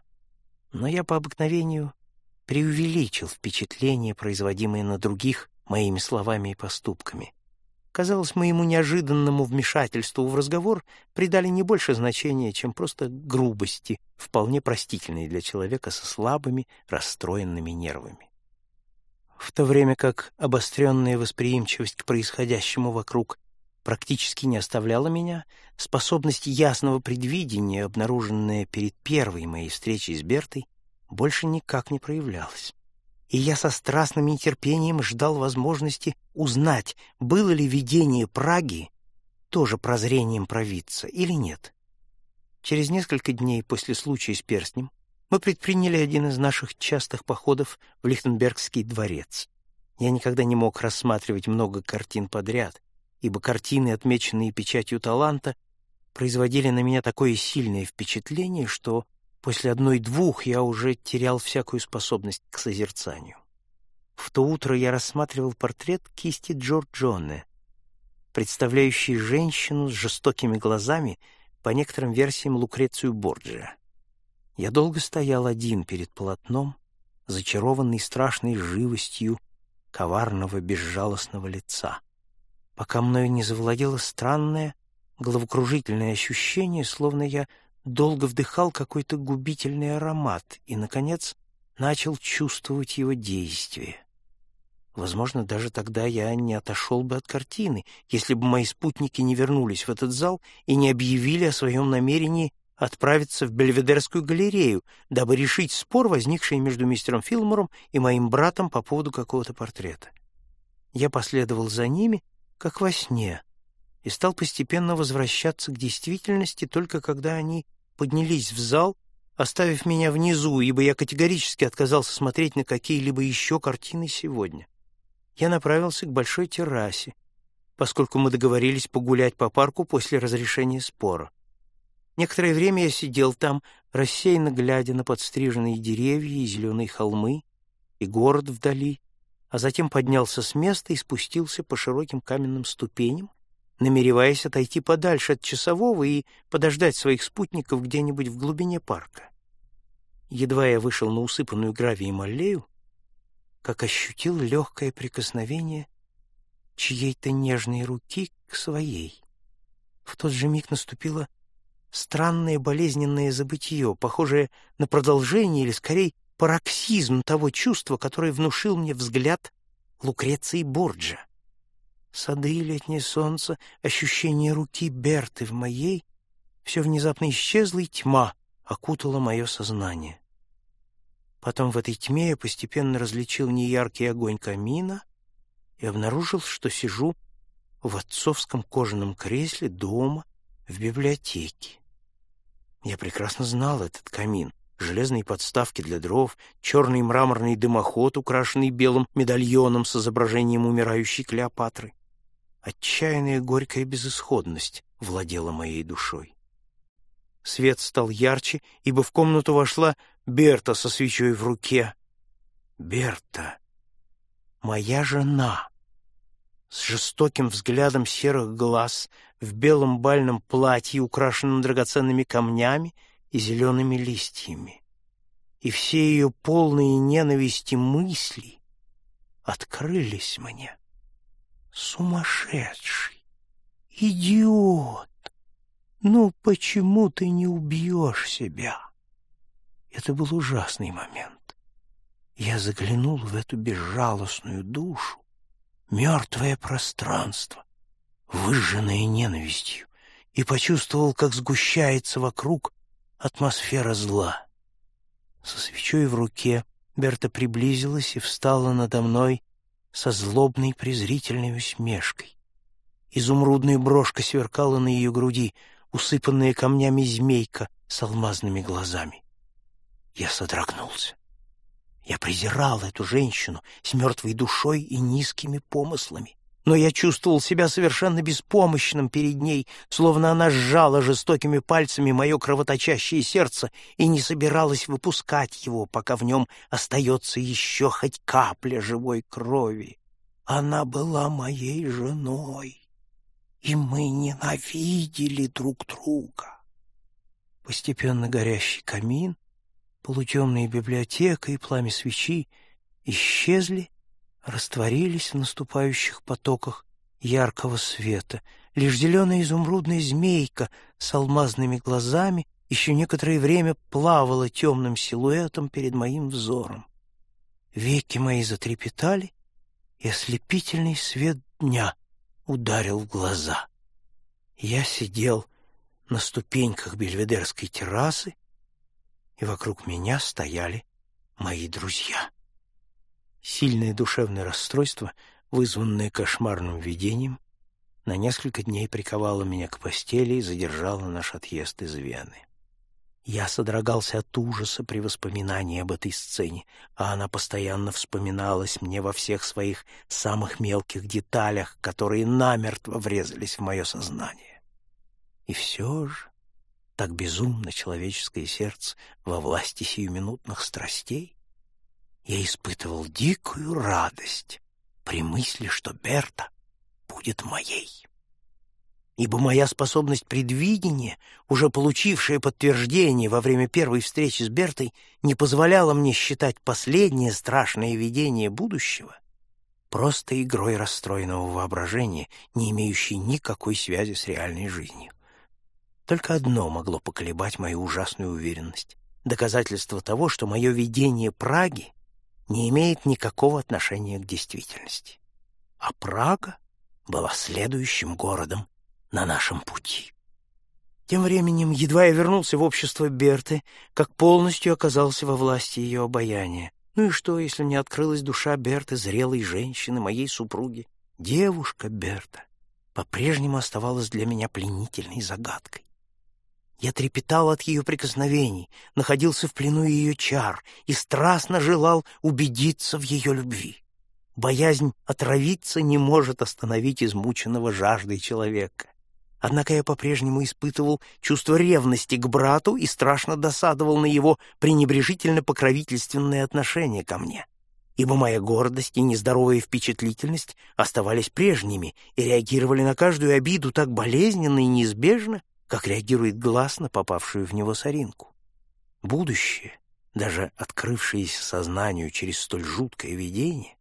Но я по обыкновению преувеличил впечатление, производимое на других моими словами и поступками. Казалось, моему неожиданному вмешательству в разговор придали не больше значения, чем просто грубости, вполне простительной для человека со слабыми, расстроенными нервами. В то время как обостренная восприимчивость к происходящему вокруг практически не оставляла меня, способность ясного предвидения, обнаруженная перед первой моей встречей с Бертой, больше никак не проявлялась и я со страстным нетерпением ждал возможности узнать, было ли видение Праги тоже прозрением провидца или нет. Через несколько дней после случая с перстнем мы предприняли один из наших частых походов в Лихтенбергский дворец. Я никогда не мог рассматривать много картин подряд, ибо картины, отмеченные печатью таланта, производили на меня такое сильное впечатление, что После одной-двух я уже терял всякую способность к созерцанию. В то утро я рассматривал портрет кисти Джорджоне, представляющий женщину с жестокими глазами, по некоторым версиям Лукрецию Борджиа. Я долго стоял один перед полотном, зачарованный страшной живостью коварного безжалостного лица, пока мною не завладело странное, головокружительное ощущение, словно я долго вдыхал какой-то губительный аромат и, наконец, начал чувствовать его действие. Возможно, даже тогда я не отошел бы от картины, если бы мои спутники не вернулись в этот зал и не объявили о своем намерении отправиться в Бельведерскую галерею, дабы решить спор, возникший между мистером Филмором и моим братом по поводу какого-то портрета. Я последовал за ними, как во сне, и стал постепенно возвращаться к действительности только когда они поднялись в зал, оставив меня внизу, ибо я категорически отказался смотреть на какие-либо еще картины сегодня. Я направился к большой террасе, поскольку мы договорились погулять по парку после разрешения спора. Некоторое время я сидел там, рассеянно глядя на подстриженные деревья и зеленые холмы, и город вдали, а затем поднялся с места и спустился по широким каменным ступеням, намереваясь отойти подальше от часового и подождать своих спутников где-нибудь в глубине парка. Едва я вышел на усыпанную гравием аллею, как ощутил легкое прикосновение чьей-то нежной руки к своей. В тот же миг наступило странное болезненное забытье, похожее на продолжение или, скорее, пароксизм того чувства, которое внушил мне взгляд Лукреции Борджа. Сады, летнее солнце, ощущение руки Берты в моей — все внезапно исчезло, и тьма окутала мое сознание. Потом в этой тьме я постепенно различил неяркий огонь камина и обнаружил, что сижу в отцовском кожаном кресле дома в библиотеке. Я прекрасно знал этот камин, железные подставки для дров, черный мраморный дымоход, украшенный белым медальоном с изображением умирающей Клеопатры. Отчаянная горькая безысходность владела моей душой. Свет стал ярче, ибо в комнату вошла Берта со свечой в руке. Берта, моя жена, с жестоким взглядом серых глаз, в белом бальном платье, украшенном драгоценными камнями и зелеными листьями. И все ее полные ненависти мысли открылись мне. Сумасшедший! Идиот! Ну, почему ты не убьешь себя? Это был ужасный момент. Я заглянул в эту безжалостную душу, мертвое пространство, выжженное ненавистью, и почувствовал, как сгущается вокруг атмосфера зла. Со свечой в руке Берта приблизилась и встала надо мной со злобной презрительной усмешкой. Изумрудная брошка сверкала на ее груди, усыпанная камнями змейка с алмазными глазами. Я содрогнулся. Я презирал эту женщину с мертвой душой и низкими помыслами но я чувствовал себя совершенно беспомощным перед ней, словно она сжала жестокими пальцами мое кровоточащее сердце и не собиралась выпускать его, пока в нем остается еще хоть капля живой крови. Она была моей женой, и мы ненавидели друг друга. Постепенно горящий камин, полутемная библиотека и пламя свечи исчезли, растворились в наступающих потоках яркого света. Лишь зеленая изумрудная змейка с алмазными глазами еще некоторое время плавала темным силуэтом перед моим взором. Веки мои затрепетали, и ослепительный свет дня ударил в глаза. Я сидел на ступеньках бельведерской террасы, и вокруг меня стояли мои друзья. Сильное душевное расстройство, вызванное кошмарным видением, на несколько дней приковало меня к постели и задержало наш отъезд из Вены. Я содрогался от ужаса при воспоминании об этой сцене, а она постоянно вспоминалась мне во всех своих самых мелких деталях, которые намертво врезались в мое сознание. И все же так безумно человеческое сердце во власти сиюминутных страстей, я испытывал дикую радость при мысли, что Берта будет моей. Ибо моя способность предвидения, уже получившая подтверждение во время первой встречи с Бертой, не позволяла мне считать последнее страшное видение будущего просто игрой расстроенного воображения, не имеющей никакой связи с реальной жизнью. Только одно могло поколебать мою ужасную уверенность — доказательство того, что мое видение Праги не имеет никакого отношения к действительности. А Прага была следующим городом на нашем пути. Тем временем, едва я вернулся в общество Берты, как полностью оказался во власти ее обаяния. Ну и что, если мне открылась душа Берты, зрелой женщины, моей супруги? Девушка Берта по-прежнему оставалась для меня пленительной загадкой. Я трепетал от ее прикосновений, находился в плену ее чар и страстно желал убедиться в ее любви. Боязнь отравиться не может остановить измученного жаждой человека. Однако я по-прежнему испытывал чувство ревности к брату и страшно досадовал на его пренебрежительно-покровительственное отношение ко мне, ибо моя гордость и нездоровая впечатлительность оставались прежними и реагировали на каждую обиду так болезненно и неизбежно, как реагирует глаз на попавшую в него соринку. Будущее, даже открывшееся сознанию через столь жуткое видение,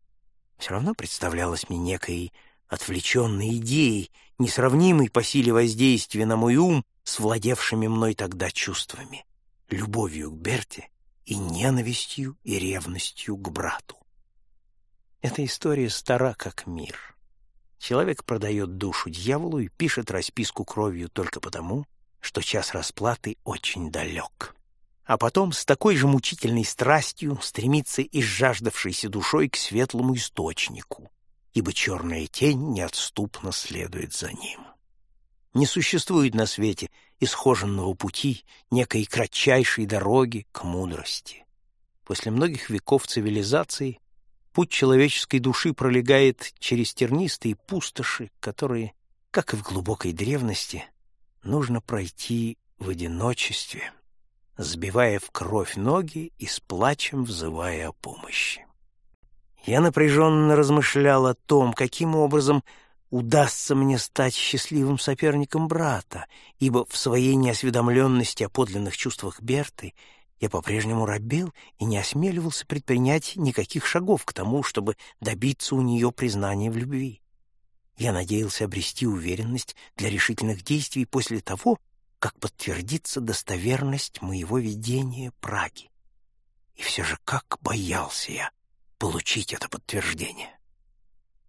все равно представлялось мне некой отвлеченной идеей, несравнимой по силе воздействия на мой ум с владевшими мной тогда чувствами, любовью к Берте и ненавистью и ревностью к брату. Эта история стара как мир. Человек продает душу дьяволу и пишет расписку кровью только потому, что час расплаты очень далек. а потом с такой же мучительной страстью стремится изжаждавшейся душой к светлому источнику, ибо черная тень неотступно следует за ним. Не существует на свете исхоженного пути, некой кратчайшей дороги к мудрости. После многих веков цивилизации путь человеческой души пролегает через тернистые пустоши, которые, как и в глубокой древности, нужно пройти в одиночестве, сбивая в кровь ноги и с плачем взывая о помощи. Я напряженно размышлял о том, каким образом удастся мне стать счастливым соперником брата, ибо в своей неосведомленности о подлинных чувствах Берты я по-прежнему робел и не осмеливался предпринять никаких шагов к тому, чтобы добиться у нее признания в любви. Я надеялся обрести уверенность для решительных действий после того, как подтвердится достоверность моего видения Праги. И все же как боялся я получить это подтверждение.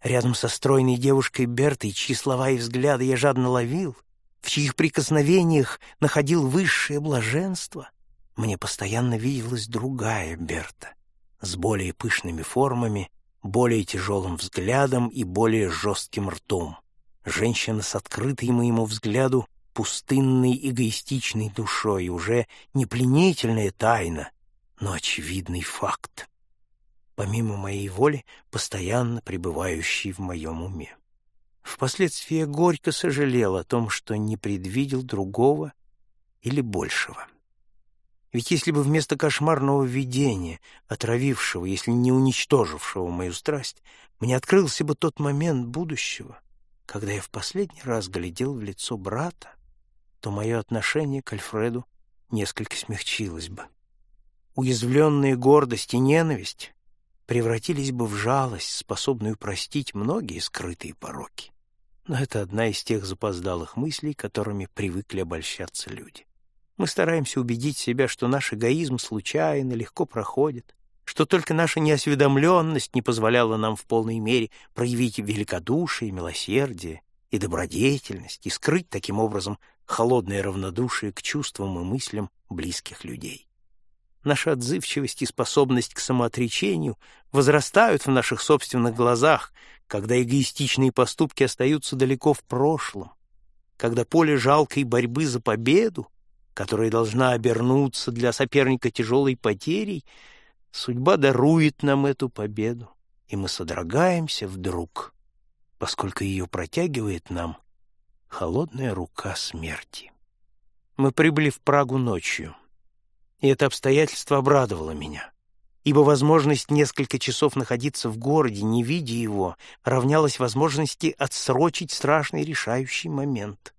Рядом со стройной девушкой Бертой, чьи слова и взгляды я жадно ловил, в чьих прикосновениях находил высшее блаженство, мне постоянно виделась другая Берта, с более пышными формами, более тяжелым взглядом и более жестким ртом. Женщина с открытой моему взгляду пустынной эгоистичной душой, уже не пленительная тайна, но очевидный факт помимо моей воли, постоянно пребывающий в моем уме. Впоследствии я горько сожалел о том, что не предвидел другого или большего. Ведь если бы вместо кошмарного видения, отравившего, если не уничтожившего мою страсть, мне открылся бы тот момент будущего, когда я в последний раз глядел в лицо брата, то мое отношение к Альфреду несколько смягчилось бы. Уязвленные гордость и ненависть превратились бы в жалость, способную простить многие скрытые пороки. Но это одна из тех запоздалых мыслей, которыми привыкли обольщаться люди. Мы стараемся убедить себя, что наш эгоизм случайно, легко проходит, что только наша неосведомленность не позволяла нам в полной мере проявить великодушие, милосердие и добродетельность и скрыть таким образом холодное равнодушие к чувствам и мыслям близких людей. Наша отзывчивость и способность к самоотречению возрастают в наших собственных глазах, когда эгоистичные поступки остаются далеко в прошлом, когда поле жалкой борьбы за победу, которая должна обернуться для соперника тяжелой потерей, судьба дарует нам эту победу, и мы содрогаемся вдруг, поскольку ее протягивает нам холодная рука смерти. Мы прибыли в Прагу ночью и это обстоятельство обрадовало меня, ибо возможность несколько часов находиться в городе, не видя его, равнялась возможности отсрочить страшный решающий момент.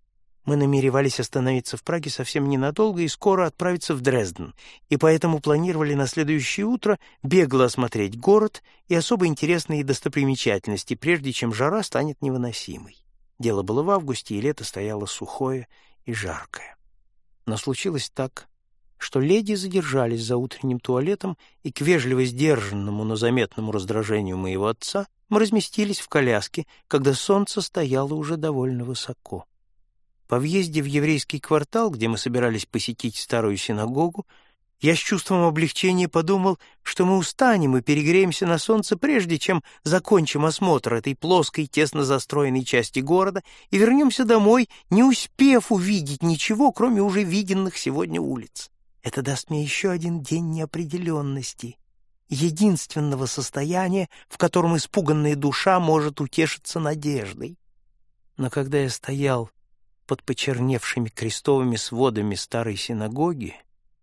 Мы намеревались остановиться в Праге совсем ненадолго и скоро отправиться в Дрезден, и поэтому планировали на следующее утро бегло осмотреть город и особо интересные достопримечательности, прежде чем жара станет невыносимой. Дело было в августе, и лето стояло сухое и жаркое. Но случилось так, что леди задержались за утренним туалетом, и к вежливо сдержанному, но заметному раздражению моего отца мы разместились в коляске, когда солнце стояло уже довольно высоко. По въезде в еврейский квартал, где мы собирались посетить старую синагогу, я с чувством облегчения подумал, что мы устанем и перегреемся на солнце, прежде чем закончим осмотр этой плоской, тесно застроенной части города и вернемся домой, не успев увидеть ничего, кроме уже виденных сегодня улиц. Это даст мне еще один день неопределенности, единственного состояния, в котором испуганная душа может утешиться надеждой. Но когда я стоял под почерневшими крестовыми сводами старой синагоги,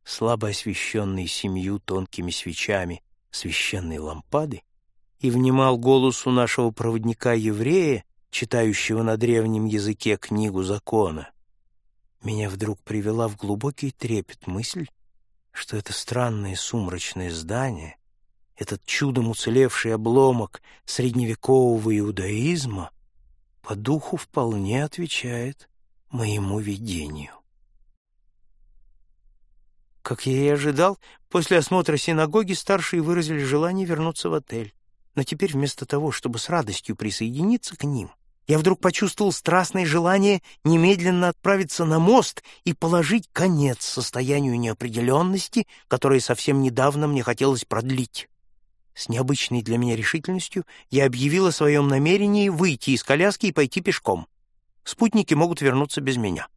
слабо освещенной семью тонкими свечами священной лампады, и внимал голосу нашего проводника-еврея, читающего на древнем языке книгу закона, меня вдруг привела в глубокий трепет мысль, что это странное сумрачное здание, этот чудом уцелевший обломок средневекового иудаизма по духу вполне отвечает моему видению. Как я и ожидал, после осмотра синагоги старшие выразили желание вернуться в отель. Но теперь вместо того, чтобы с радостью присоединиться к ним, я вдруг почувствовал страстное желание немедленно отправиться на мост и положить конец состоянию неопределенности, которое совсем недавно мне хотелось продлить. С необычной для меня решительностью я объявил о своем намерении выйти из коляски и пойти пешком. Спутники могут вернуться без меня.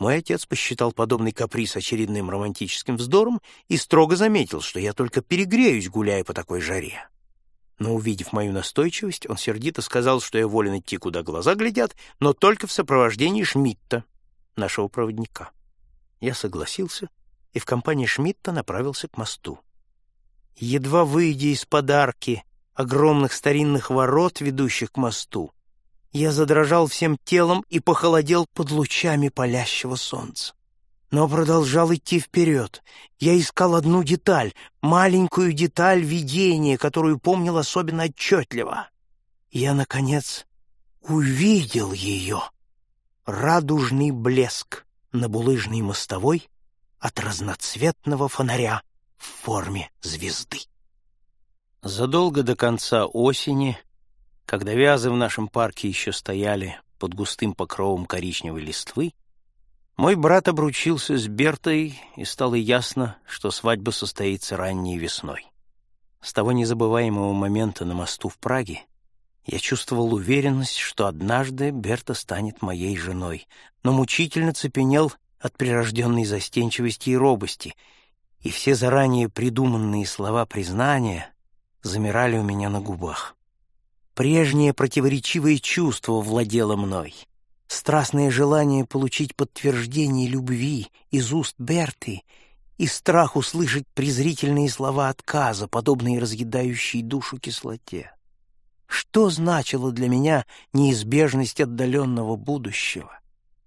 Мой отец посчитал подобный каприз очередным романтическим вздором и строго заметил, что я только перегреюсь, гуляя по такой жаре. Но, увидев мою настойчивость, он сердито сказал, что я волен идти, куда глаза глядят, но только в сопровождении Шмидта, нашего проводника. Я согласился и в компании Шмидта направился к мосту. Едва выйдя из подарки огромных старинных ворот, ведущих к мосту, я задрожал всем телом и похолодел под лучами палящего солнца но продолжал идти вперед. Я искал одну деталь, маленькую деталь видения, которую помнил особенно отчетливо. Я, наконец, увидел ее. Радужный блеск на булыжной мостовой от разноцветного фонаря в форме звезды. Задолго до конца осени, когда вязы в нашем парке еще стояли под густым покровом коричневой листвы, мой брат обручился с Бертой, и стало ясно, что свадьба состоится ранней весной. С того незабываемого момента на мосту в Праге я чувствовал уверенность, что однажды Берта станет моей женой, но мучительно цепенел от прирожденной застенчивости и робости, и все заранее придуманные слова признания замирали у меня на губах. Прежнее противоречивое чувство владело мной — страстное желание получить подтверждение любви из уст Берты и страх услышать презрительные слова отказа, подобные разъедающей душу кислоте. Что значило для меня неизбежность отдаленного будущего?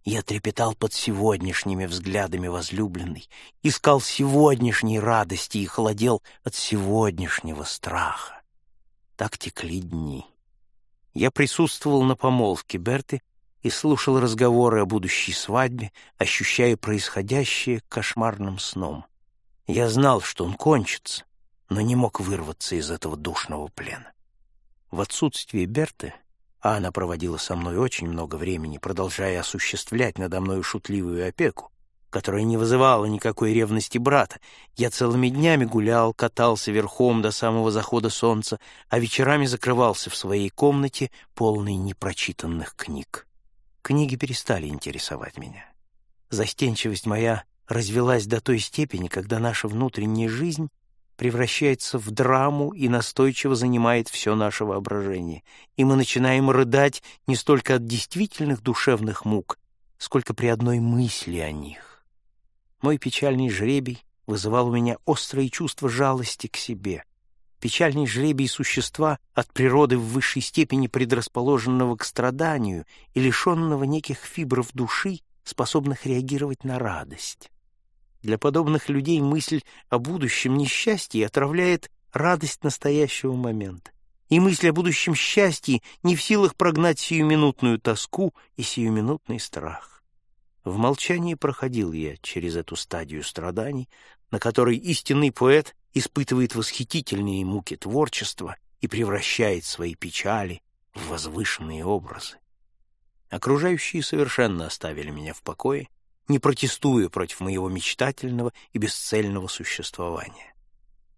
Я трепетал под сегодняшними взглядами возлюбленной, искал сегодняшней радости и холодел от сегодняшнего страха. Так текли дни. Я присутствовал на помолвке Берты, и слушал разговоры о будущей свадьбе, ощущая происходящее кошмарным сном. Я знал, что он кончится, но не мог вырваться из этого душного плена. В отсутствие Берты, а она проводила со мной очень много времени, продолжая осуществлять надо мной шутливую опеку, которая не вызывала никакой ревности брата, я целыми днями гулял, катался верхом до самого захода солнца, а вечерами закрывался в своей комнате, полной непрочитанных книг. Книги перестали интересовать меня. Застенчивость моя развелась до той степени, когда наша внутренняя жизнь превращается в драму и настойчиво занимает все наше воображение, и мы начинаем рыдать не столько от действительных душевных мук, сколько при одной мысли о них. Мой печальный жребий вызывал у меня острое чувство жалости к себе, печальный жребий существа от природы в высшей степени предрасположенного к страданию и лишенного неких фибров души, способных реагировать на радость. Для подобных людей мысль о будущем несчастье отравляет радость настоящего момента. И мысль о будущем счастье не в силах прогнать сиюминутную тоску и сиюминутный страх. В молчании проходил я через эту стадию страданий, на которой истинный поэт испытывает восхитительные муки творчества и превращает свои печали в возвышенные образы. Окружающие совершенно оставили меня в покое, не протестуя против моего мечтательного и бесцельного существования.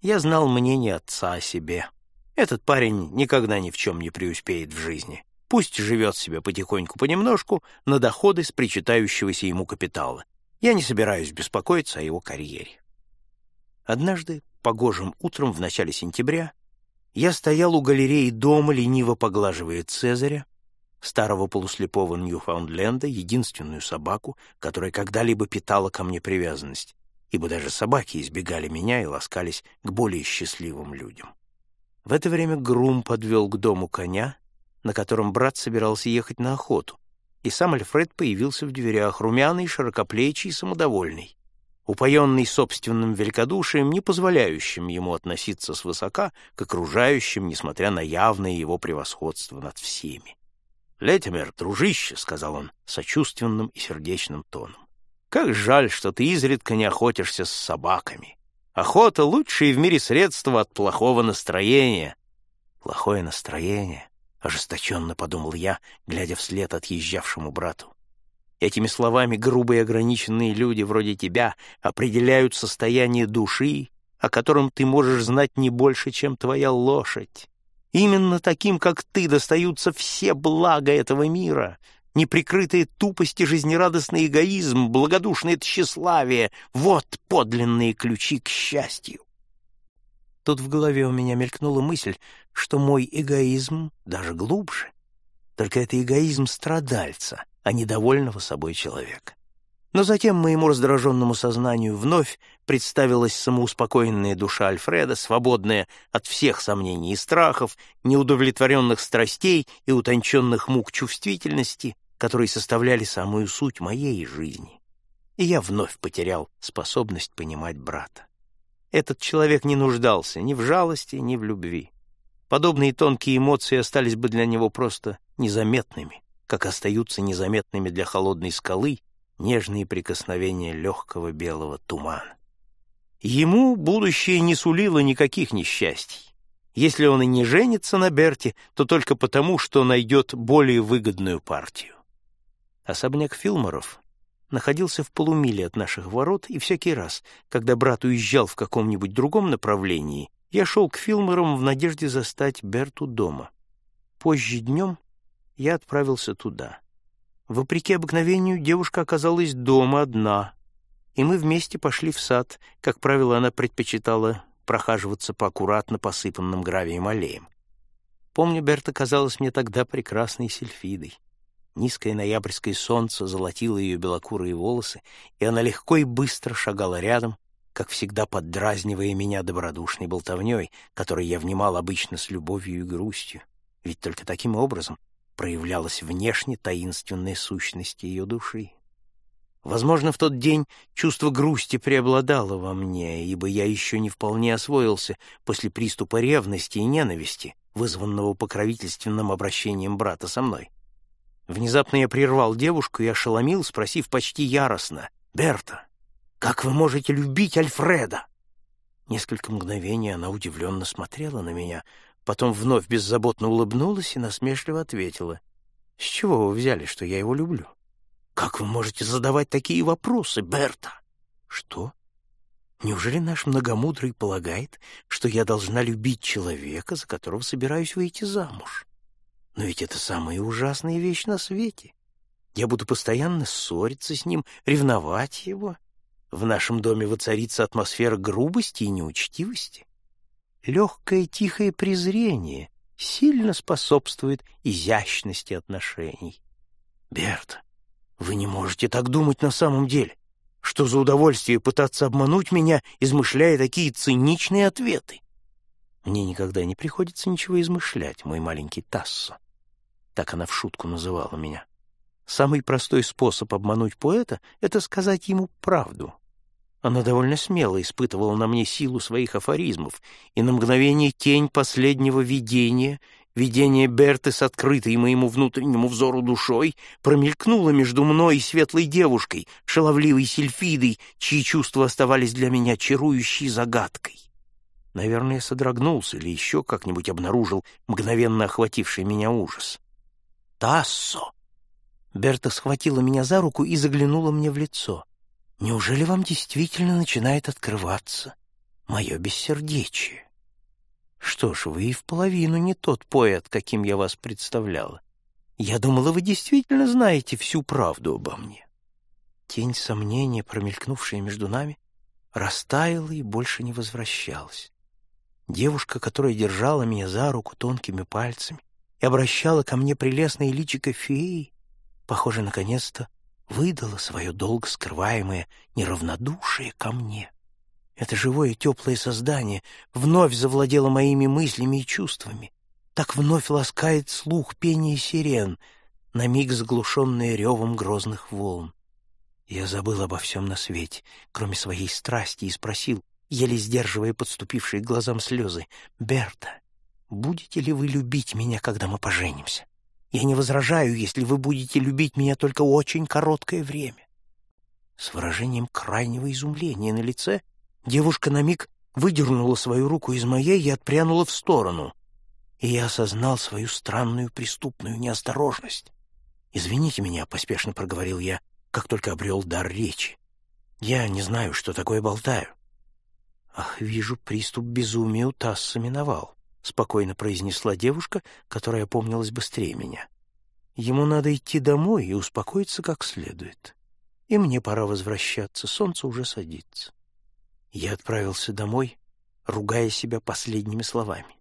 Я знал мнение отца о себе. Этот парень никогда ни в чем не преуспеет в жизни. Пусть живет себе потихоньку понемножку на доходы с причитающегося ему капитала. Я не собираюсь беспокоиться о его карьере. Однажды, погожим утром в начале сентября я стоял у галереи дома, лениво поглаживая Цезаря, старого полуслепого Ньюфаундленда, единственную собаку, которая когда-либо питала ко мне привязанность, ибо даже собаки избегали меня и ласкались к более счастливым людям. В это время Грум подвел к дому коня, на котором брат собирался ехать на охоту, и сам Альфред появился в дверях, румяный, широкоплечий и самодовольный упоенный собственным великодушием, не позволяющим ему относиться свысока к окружающим, несмотря на явное его превосходство над всеми. «Летимер, дружище», — сказал он сочувственным и сердечным тоном, — «как жаль, что ты изредка не охотишься с собаками. Охота — лучшее в мире средство от плохого настроения». «Плохое настроение?» Ожесточенно подумал я, глядя вслед отъезжавшему брату. Этими словами грубые ограниченные люди вроде тебя определяют состояние души, о котором ты можешь знать не больше, чем твоя лошадь. Именно таким, как ты, достаются все блага этого мира, неприкрытая тупость и жизнерадостный эгоизм, благодушное тщеславие — вот подлинные ключи к счастью. Тут в голове у меня мелькнула мысль, что мой эгоизм даже глубже. Только это эгоизм страдальца, а не довольного собой человека. Но затем моему раздраженному сознанию вновь представилась самоуспокоенная душа Альфреда, свободная от всех сомнений и страхов, неудовлетворенных страстей и утонченных мук чувствительности, которые составляли самую суть моей жизни. И я вновь потерял способность понимать брата. Этот человек не нуждался ни в жалости, ни в любви. Подобные тонкие эмоции остались бы для него просто незаметными, как остаются незаметными для холодной скалы нежные прикосновения легкого белого тумана. Ему будущее не сулило никаких несчастий. Если он и не женится на Берте, то только потому, что найдет более выгодную партию. Особняк Филморов находился в полумиле от наших ворот, и всякий раз, когда брат уезжал в каком-нибудь другом направлении, я шел к Филморам в надежде застать Берту дома. Позже днем я отправился туда. Вопреки обыкновению, девушка оказалась дома одна, и мы вместе пошли в сад. Как правило, она предпочитала прохаживаться по аккуратно посыпанным гравием аллеям. Помню, Берта казалась мне тогда прекрасной сельфидой. Низкое ноябрьское солнце золотило ее белокурые волосы, и она легко и быстро шагала рядом, как всегда поддразнивая меня добродушной болтовней, которой я внимал обычно с любовью и грустью. Ведь только таким образом проявлялась внешне таинственная сущность ее души. Возможно, в тот день чувство грусти преобладало во мне, ибо я еще не вполне освоился после приступа ревности и ненависти, вызванного покровительственным обращением брата со мной. Внезапно я прервал девушку и ошеломил, спросив почти яростно, «Берта, как вы можете любить Альфреда?» Несколько мгновений она удивленно смотрела на меня, Потом вновь беззаботно улыбнулась и насмешливо ответила. «С чего вы взяли, что я его люблю?» «Как вы можете задавать такие вопросы, Берта?» «Что? Неужели наш многомудрый полагает, что я должна любить человека, за которого собираюсь выйти замуж? Но ведь это самая ужасная вещь на свете. Я буду постоянно ссориться с ним, ревновать его. В нашем доме воцарится атмосфера грубости и неучтивости легкое тихое презрение сильно способствует изящности отношений. Берта, вы не можете так думать на самом деле. Что за удовольствие пытаться обмануть меня, измышляя такие циничные ответы? Мне никогда не приходится ничего измышлять, мой маленький Тассо. Так она в шутку называла меня. Самый простой способ обмануть поэта — это сказать ему правду. Она довольно смело испытывала на мне силу своих афоризмов, и на мгновение тень последнего видения, видение Берты с открытой моему внутреннему взору душой, промелькнула между мной и светлой девушкой, шаловливой сельфидой, чьи чувства оставались для меня чарующей загадкой. Наверное, я содрогнулся или еще как-нибудь обнаружил мгновенно охвативший меня ужас. «Тассо!» Берта схватила меня за руку и заглянула мне в лицо — Неужели вам действительно начинает открываться мое бессердечие? Что ж, вы и в половину не тот поэт, каким я вас представляла. Я думала, вы действительно знаете всю правду обо мне. Тень сомнения, промелькнувшая между нами, растаяла и больше не возвращалась. Девушка, которая держала меня за руку тонкими пальцами и обращала ко мне прелестное личико феи, похоже, наконец-то выдала свое долго скрываемое неравнодушие ко мне. Это живое теплое создание вновь завладело моими мыслями и чувствами. Так вновь ласкает слух пение сирен, на миг заглушенные ревом грозных волн. Я забыл обо всем на свете, кроме своей страсти, и спросил, еле сдерживая подступившие к глазам слезы, «Берта, будете ли вы любить меня, когда мы поженимся?» Я не возражаю, если вы будете любить меня только очень короткое время. С выражением крайнего изумления на лице девушка на миг выдернула свою руку из моей и отпрянула в сторону. и я осознал свою странную преступную неосторожность. «Извините меня», — поспешно проговорил я, как только обрел дар речи. «Я не знаю, что такое болтаю». «Ах, вижу, приступ безумия у Тасса миновал», — спокойно произнесла девушка, которая помнилась быстрее меня. «Ему надо идти домой и успокоиться как следует. И мне пора возвращаться, солнце уже садится». Я отправился домой, ругая себя последними словами.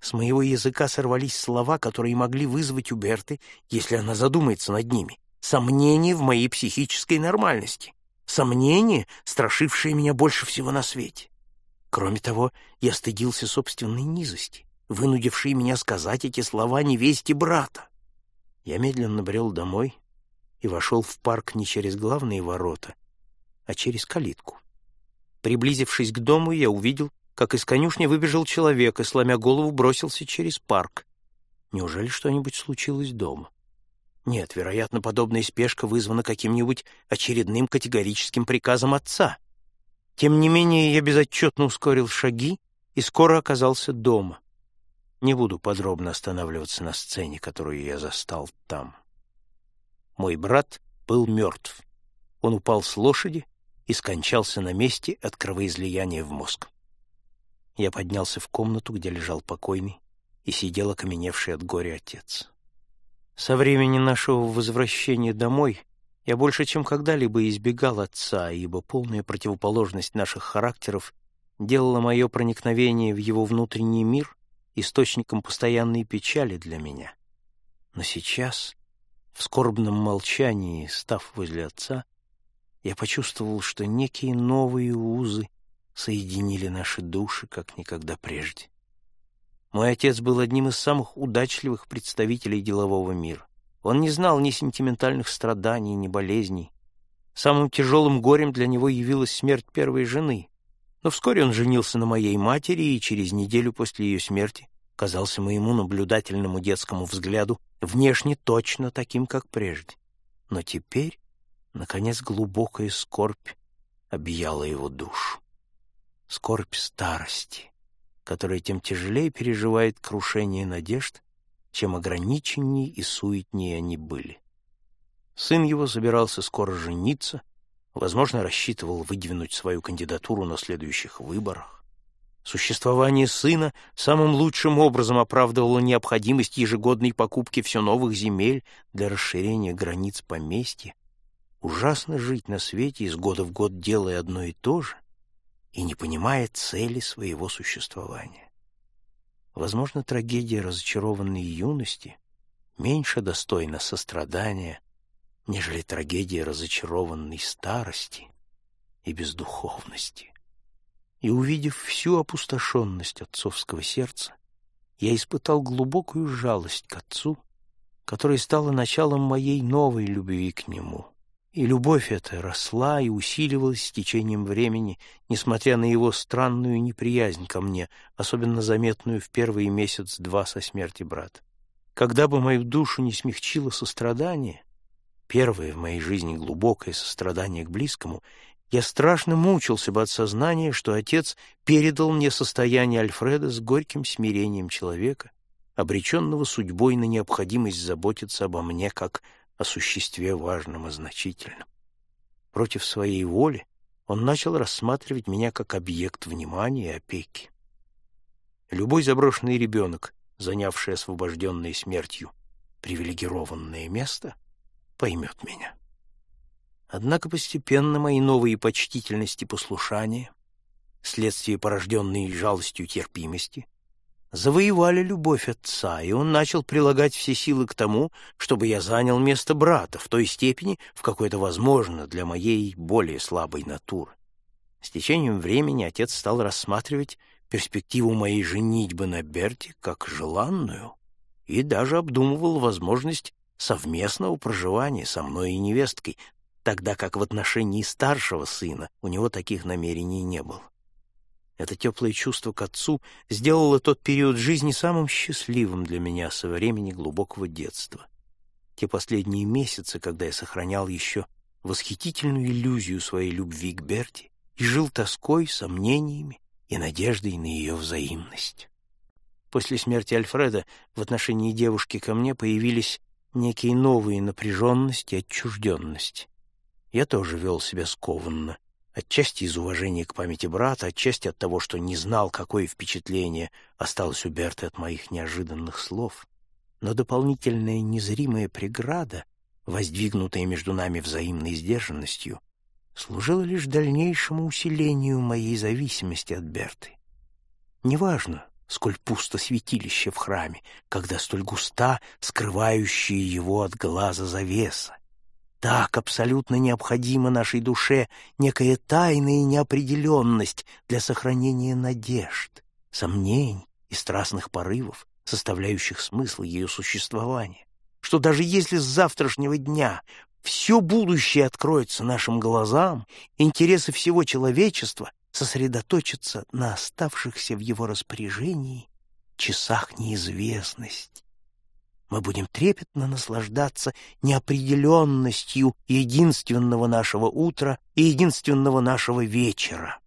С моего языка сорвались слова, которые могли вызвать у Берты, если она задумается над ними, сомнение в моей психической нормальности, сомнение, страшившее меня больше всего на свете. Кроме того, я стыдился собственной низости, вынудившей меня сказать эти слова невесте брата. Я медленно брел домой и вошел в парк не через главные ворота, а через калитку. Приблизившись к дому, я увидел, как из конюшни выбежал человек и, сломя голову, бросился через парк. Неужели что-нибудь случилось дома? Нет, вероятно, подобная спешка вызвана каким-нибудь очередным категорическим приказом отца. Тем не менее, я безотчетно ускорил шаги и скоро оказался дома. Не буду подробно останавливаться на сцене, которую я застал там. Мой брат был мертв. Он упал с лошади и скончался на месте от кровоизлияния в мозг. Я поднялся в комнату, где лежал покойный, и сидел окаменевший от горя отец. Со времени нашего возвращения домой я больше, чем когда-либо избегал отца, ибо полная противоположность наших характеров делала мое проникновение в его внутренний мир источником постоянной печали для меня. Но сейчас, в скорбном молчании, став возле отца, я почувствовал, что некие новые узы соединили наши души, как никогда прежде. Мой отец был одним из самых удачливых представителей делового мира. Он не знал ни сентиментальных страданий, ни болезней. Самым тяжелым горем для него явилась смерть первой жены. Но вскоре он женился на моей матери и через неделю после ее смерти казался моему наблюдательному детскому взгляду внешне точно таким, как прежде. Но теперь, наконец, глубокая скорбь объяла его душу. Скорбь старости, которая тем тяжелее переживает крушение надежд, чем ограниченнее и суетнее они были. Сын его собирался скоро жениться, возможно, рассчитывал выдвинуть свою кандидатуру на следующих выборах. Существование сына самым лучшим образом оправдывало необходимость ежегодной покупки все новых земель для расширения границ поместья. Ужасно жить на свете, из года в год делая одно и то же, и не понимая цели своего существования. Возможно, трагедия разочарованной юности меньше достойна сострадания, нежели трагедия разочарованной старости и бездуховности. И увидев всю опустошенность отцовского сердца, я испытал глубокую жалость к отцу, которая стала началом моей новой любви к нему — и любовь эта росла и усиливалась с течением времени, несмотря на его странную неприязнь ко мне, особенно заметную в первый месяц-два со смерти брата. Когда бы мою душу не смягчило сострадание, первое в моей жизни глубокое сострадание к близкому, я страшно мучился бы от сознания, что отец передал мне состояние Альфреда с горьким смирением человека, обреченного судьбой на необходимость заботиться обо мне как о существе важном и значительном. Против своей воли он начал рассматривать меня как объект внимания и опеки. Любой заброшенный ребенок, занявший освобожденное смертью привилегированное место, поймет меня. Однако постепенно мои новые почтительности послушания, следствие порожденные жалостью терпимости, завоевали любовь отца, и он начал прилагать все силы к тому, чтобы я занял место брата в той степени, в какой это возможно для моей более слабой натуры. С течением времени отец стал рассматривать перспективу моей женитьбы на Берте как желанную и даже обдумывал возможность совместного проживания со мной и невесткой, тогда как в отношении старшего сына у него таких намерений не было. Это теплое чувство к отцу сделало тот период жизни самым счастливым для меня со времени глубокого детства. Те последние месяцы, когда я сохранял еще восхитительную иллюзию своей любви к Берти и жил тоской, сомнениями и надеждой на ее взаимность. После смерти Альфреда в отношении девушки ко мне появились некие новые напряженность и отчужденность. Я тоже вел себя скованно, отчасти из уважения к памяти брата, отчасти от того, что не знал, какое впечатление осталось у Берты от моих неожиданных слов. Но дополнительная незримая преграда, воздвигнутая между нами взаимной сдержанностью, служила лишь дальнейшему усилению моей зависимости от Берты. Неважно, сколь пусто святилище в храме, когда столь густа скрывающая его от глаза завеса. Так абсолютно необходима нашей душе некая тайная неопределенность для сохранения надежд, сомнений и страстных порывов, составляющих смысл ее существования, что даже если с завтрашнего дня все будущее откроется нашим глазам, интересы всего человечества сосредоточиться на оставшихся в его распоряжении часах неизвестности. Мы будем трепетно наслаждаться неопределенностью единственного нашего утра и единственного нашего вечера.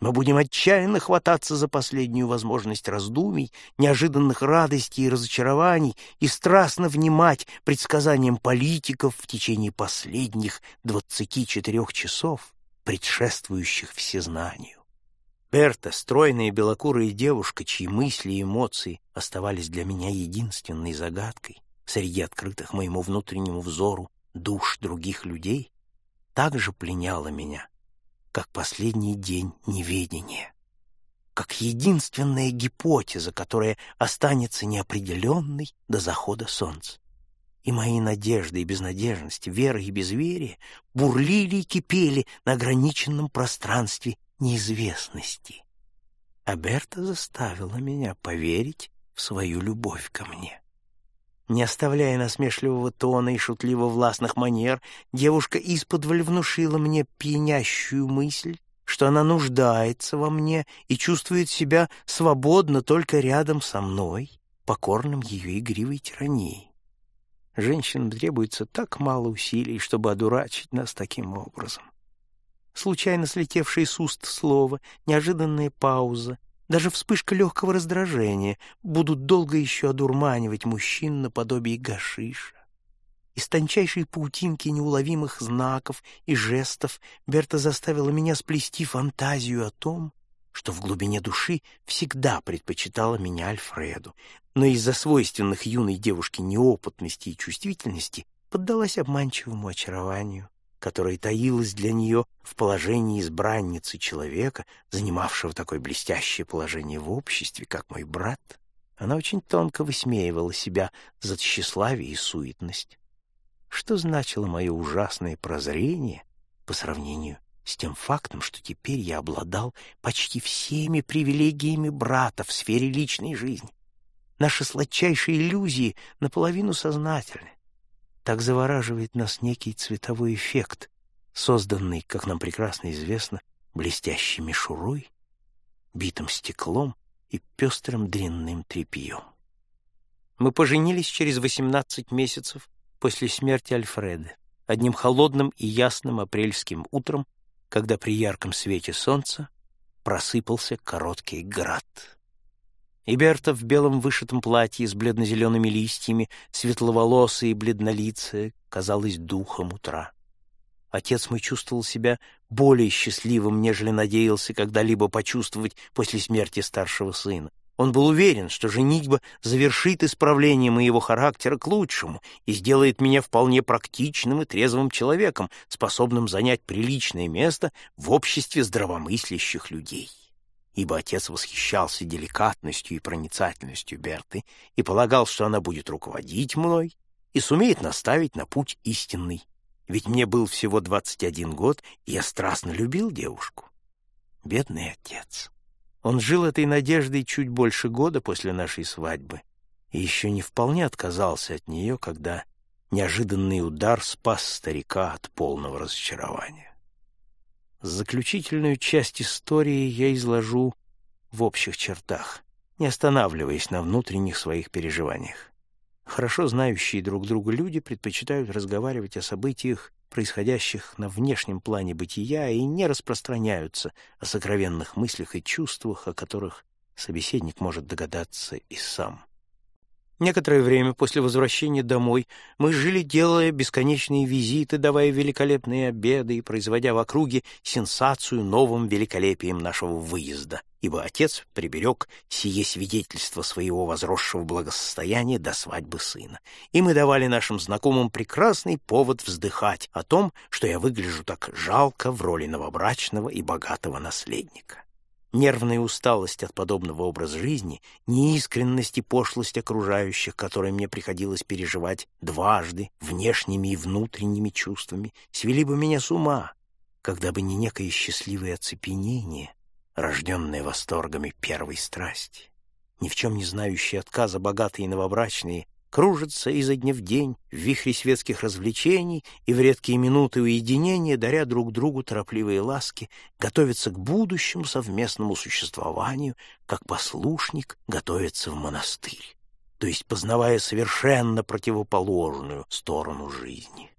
Мы будем отчаянно хвататься за последнюю возможность раздумий, неожиданных радостей и разочарований и страстно внимать предсказаниям политиков в течение последних двадцати четырех часов, предшествующих всезнанию. Берта, стройная белокурая девушка, чьи мысли и эмоции оставались для меня единственной загадкой среди открытых моему внутреннему взору душ других людей, также пленяла меня, как последний день неведения, как единственная гипотеза, которая останется неопределенной до захода солнца. И мои надежды и безнадежности, вера и безверие бурлили и кипели на ограниченном пространстве неизвестности. А Берта заставила меня поверить в свою любовь ко мне. Не оставляя насмешливого тона и шутливо-властных манер, девушка исподволь внушила мне пьянящую мысль, что она нуждается во мне и чувствует себя свободно только рядом со мной, покорным ее игривой тирании. Женщинам требуется так мало усилий, чтобы одурачить нас таким образом. Случайно слетевшее с уст слово, неожиданная пауза, даже вспышка легкого раздражения будут долго еще одурманивать мужчин наподобие гашиша. Из тончайшей паутинки неуловимых знаков и жестов Берта заставила меня сплести фантазию о том, что в глубине души всегда предпочитала меня Альфреду, но из-за свойственных юной девушке неопытности и чувствительности поддалась обманчивому очарованию, которое таилось для нее в положении избранницы человека, занимавшего такое блестящее положение в обществе, как мой брат. Она очень тонко высмеивала себя за тщеславие и суетность. Что значило мое ужасное прозрение по сравнению с тем фактом, что теперь я обладал почти всеми привилегиями брата в сфере личной жизни. Наши сладчайшие иллюзии наполовину сознательны. Так завораживает нас некий цветовой эффект, созданный, как нам прекрасно известно, блестящей мишурой, битым стеклом и пестрым длинным тряпьем. Мы поженились через восемнадцать месяцев после смерти Альфреда, одним холодным и ясным апрельским утром когда при ярком свете солнца просыпался короткий град. И Берта в белом вышитом платье с бледно-зелеными листьями, светловолосая и бледнолицая, казалась духом утра. Отец мой чувствовал себя более счастливым, нежели надеялся когда-либо почувствовать после смерти старшего сына. Он был уверен, что женитьба завершит исправление моего характера к лучшему и сделает меня вполне практичным и трезвым человеком, способным занять приличное место в обществе здравомыслящих людей. Ибо отец восхищался деликатностью и проницательностью Берты и полагал, что она будет руководить мной и сумеет наставить на путь истинный. Ведь мне был всего двадцать один год, и я страстно любил девушку. Бедный отец. Он жил этой надеждой чуть больше года после нашей свадьбы и еще не вполне отказался от нее, когда неожиданный удар спас старика от полного разочарования. Заключительную часть истории я изложу в общих чертах, не останавливаясь на внутренних своих переживаниях. Хорошо знающие друг друга люди предпочитают разговаривать о событиях происходящих на внешнем плане бытия и не распространяются о сокровенных мыслях и чувствах, о которых Собеседник может догадаться и сам. Некоторое время после возвращения домой мы жили, делая бесконечные визиты, давая великолепные обеды и производя в округе сенсацию новым великолепием нашего выезда, ибо отец приберег сие свидетельство своего возросшего благосостояния до свадьбы сына. И мы давали нашим знакомым прекрасный повод вздыхать о том, что я выгляжу так жалко в роли новобрачного и богатого наследника. Нервная усталость от подобного образа жизни, неискренность и пошлость окружающих, которые мне приходилось переживать дважды, внешними и внутренними чувствами, свели бы меня с ума, когда бы не некое счастливое оцепенение, рожденное восторгами первой страсти. Ни в чем не знающие отказа богатые новобрачные кружатся изо дня в день в вихре светских развлечений и в редкие минуты уединения, даря друг другу торопливые ласки, готовятся к будущему совместному существованию, как послушник готовится в монастырь, то есть познавая совершенно противоположную сторону жизни.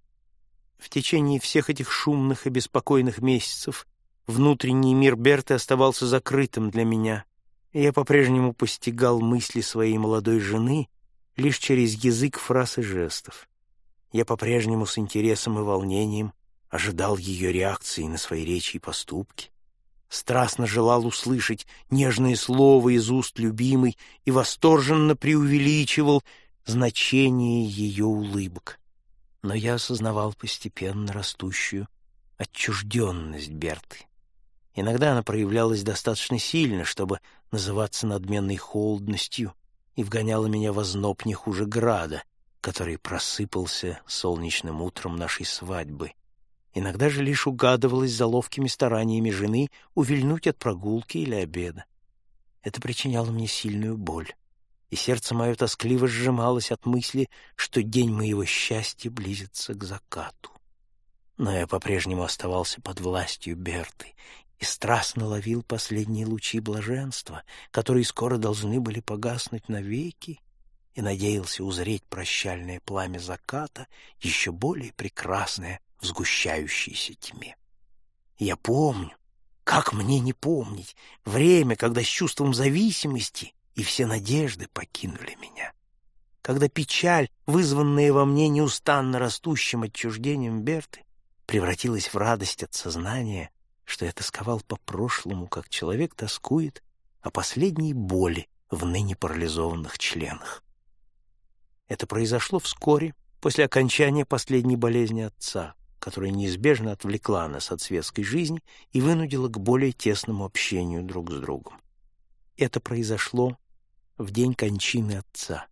В течение всех этих шумных и беспокойных месяцев внутренний мир Берты оставался закрытым для меня, и я по-прежнему постигал мысли своей молодой жены — лишь через язык фраз и жестов. Я по-прежнему с интересом и волнением ожидал ее реакции на свои речи и поступки, страстно желал услышать нежные слова из уст любимой и восторженно преувеличивал значение ее улыбок. Но я осознавал постепенно растущую отчужденность Берты. Иногда она проявлялась достаточно сильно, чтобы называться надменной холодностью и вгоняла меня в озноб не хуже града, который просыпался солнечным утром нашей свадьбы. Иногда же лишь угадывалась за ловкими стараниями жены увильнуть от прогулки или обеда. Это причиняло мне сильную боль, и сердце мое тоскливо сжималось от мысли, что день моего счастья близится к закату. Но я по-прежнему оставался под властью Берты и страстно ловил последние лучи блаженства, которые скоро должны были погаснуть навеки, и надеялся узреть прощальное пламя заката, еще более прекрасное в сгущающейся тьме. Я помню, как мне не помнить, время, когда с чувством зависимости и все надежды покинули меня. Когда печаль, вызванная во мне неустанно растущим отчуждением Берты, превратилась в радость от сознания, что я тосковал по прошлому, как человек тоскует о последней боли в ныне парализованных членах. Это произошло вскоре, после окончания последней болезни отца, которая неизбежно отвлекла нас от светской жизни и вынудила к более тесному общению друг с другом. Это произошло в день кончины отца.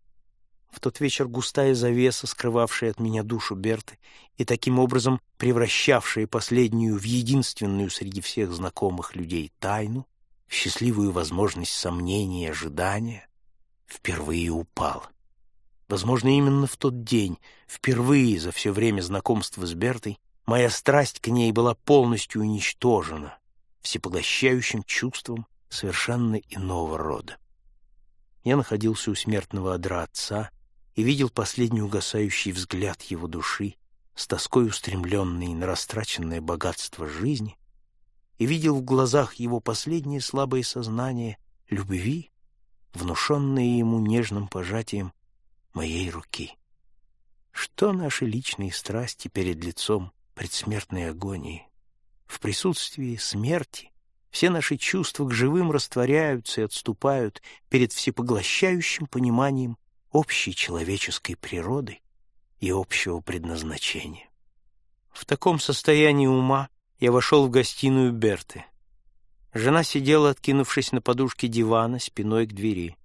В тот вечер густая завеса, скрывавшая от меня душу Берты и таким образом превращавшая последнюю в единственную среди всех знакомых людей тайну, в счастливую возможность сомнения и ожидания, впервые упала. Возможно, именно в тот день, впервые за все время знакомства с Бертой, моя страсть к ней была полностью уничтожена всепоглощающим чувством совершенно иного рода. Я находился у смертного одра отца, и видел последний угасающий взгляд его души, с тоской устремленный на растраченное богатство жизни, и видел в глазах его последнее слабое сознание любви, внушенное ему нежным пожатием моей руки. Что наши личные страсти перед лицом предсмертной агонии? В присутствии смерти все наши чувства к живым растворяются и отступают перед всепоглощающим пониманием общей человеческой природы и общего предназначения. В таком состоянии ума я вошел в гостиную Берты. Жена сидела, откинувшись на подушке дивана, спиной к двери.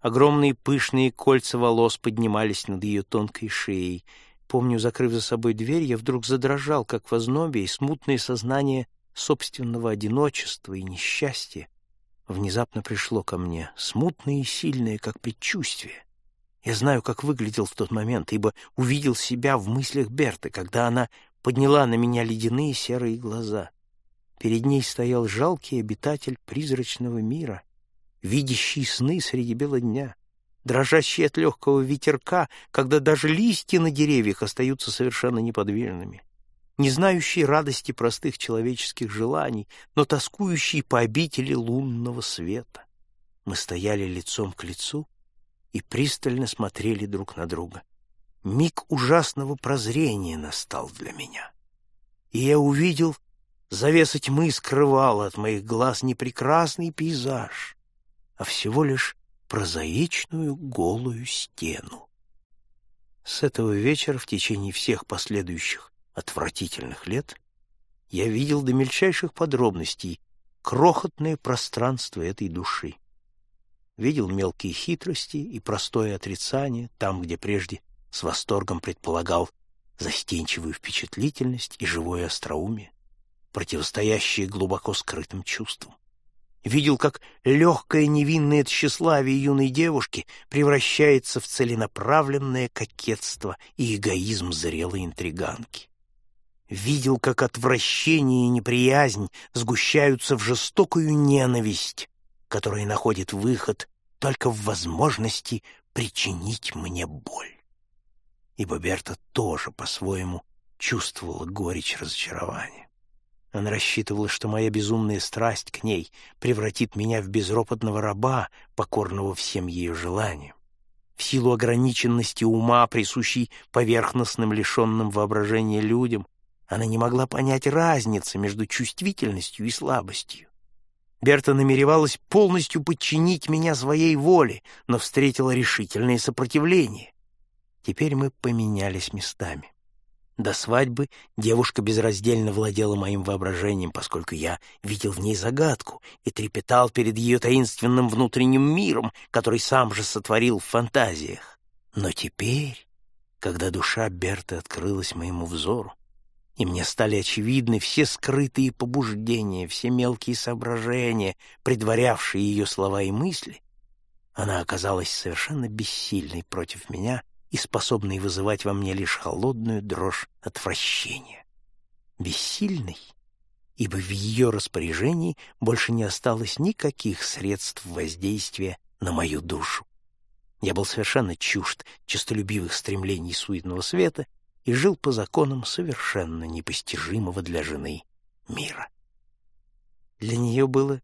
Огромные пышные кольца волос поднимались над ее тонкой шеей. Помню, закрыв за собой дверь, я вдруг задрожал, как в ознобе, и смутное сознание собственного одиночества и несчастья внезапно пришло ко мне, смутное и сильное, как предчувствие. Я знаю, как выглядел в тот момент, ибо увидел себя в мыслях Берты, когда она подняла на меня ледяные серые глаза. Перед ней стоял жалкий обитатель призрачного мира, видящий сны среди бела дня, дрожащий от легкого ветерка, когда даже листья на деревьях остаются совершенно неподвижными, не знающий радости простых человеческих желаний, но тоскующий по обители лунного света. Мы стояли лицом к лицу и пристально смотрели друг на друга. Миг ужасного прозрения настал для меня. И я увидел, завеса тьмы скрывала от моих глаз не прекрасный пейзаж, а всего лишь прозаичную голую стену. С этого вечера в течение всех последующих отвратительных лет я видел до мельчайших подробностей крохотное пространство этой души. Видел мелкие хитрости и простое отрицание там, где прежде с восторгом предполагал застенчивую впечатлительность и живое остроумие, противостоящие глубоко скрытым чувствам. Видел, как легкое невинное тщеславие юной девушки превращается в целенаправленное кокетство и эгоизм зрелой интриганки. Видел, как отвращение и неприязнь сгущаются в жестокую ненависть, которая находит выход только в возможности причинить мне боль ибо Берта тоже по-своему чувствовала горечь разочарования. Она рассчитывала, что моя безумная страсть к ней превратит меня в безропотного раба, покорного всем ее желаниям. В силу ограниченности ума, присущей поверхностным, лишенным воображения людям, она не могла понять разницы между чувствительностью и слабостью. Берта намеревалась полностью подчинить меня своей воле, но встретила решительное сопротивление. Теперь мы поменялись местами. До свадьбы девушка безраздельно владела моим воображением, поскольку я видел в ней загадку и трепетал перед ее таинственным внутренним миром, который сам же сотворил в фантазиях. Но теперь, когда душа Берты открылась моему взору, и мне стали очевидны все скрытые побуждения, все мелкие соображения, предварявшие ее слова и мысли, она оказалась совершенно бессильной против меня и способный вызывать во мне лишь холодную дрожь отвращения. Бессильный, ибо в ее распоряжении больше не осталось никаких средств воздействия на мою душу. Я был совершенно чужд честолюбивых стремлений суетного света и жил по законам совершенно непостижимого для жены мира. Для нее было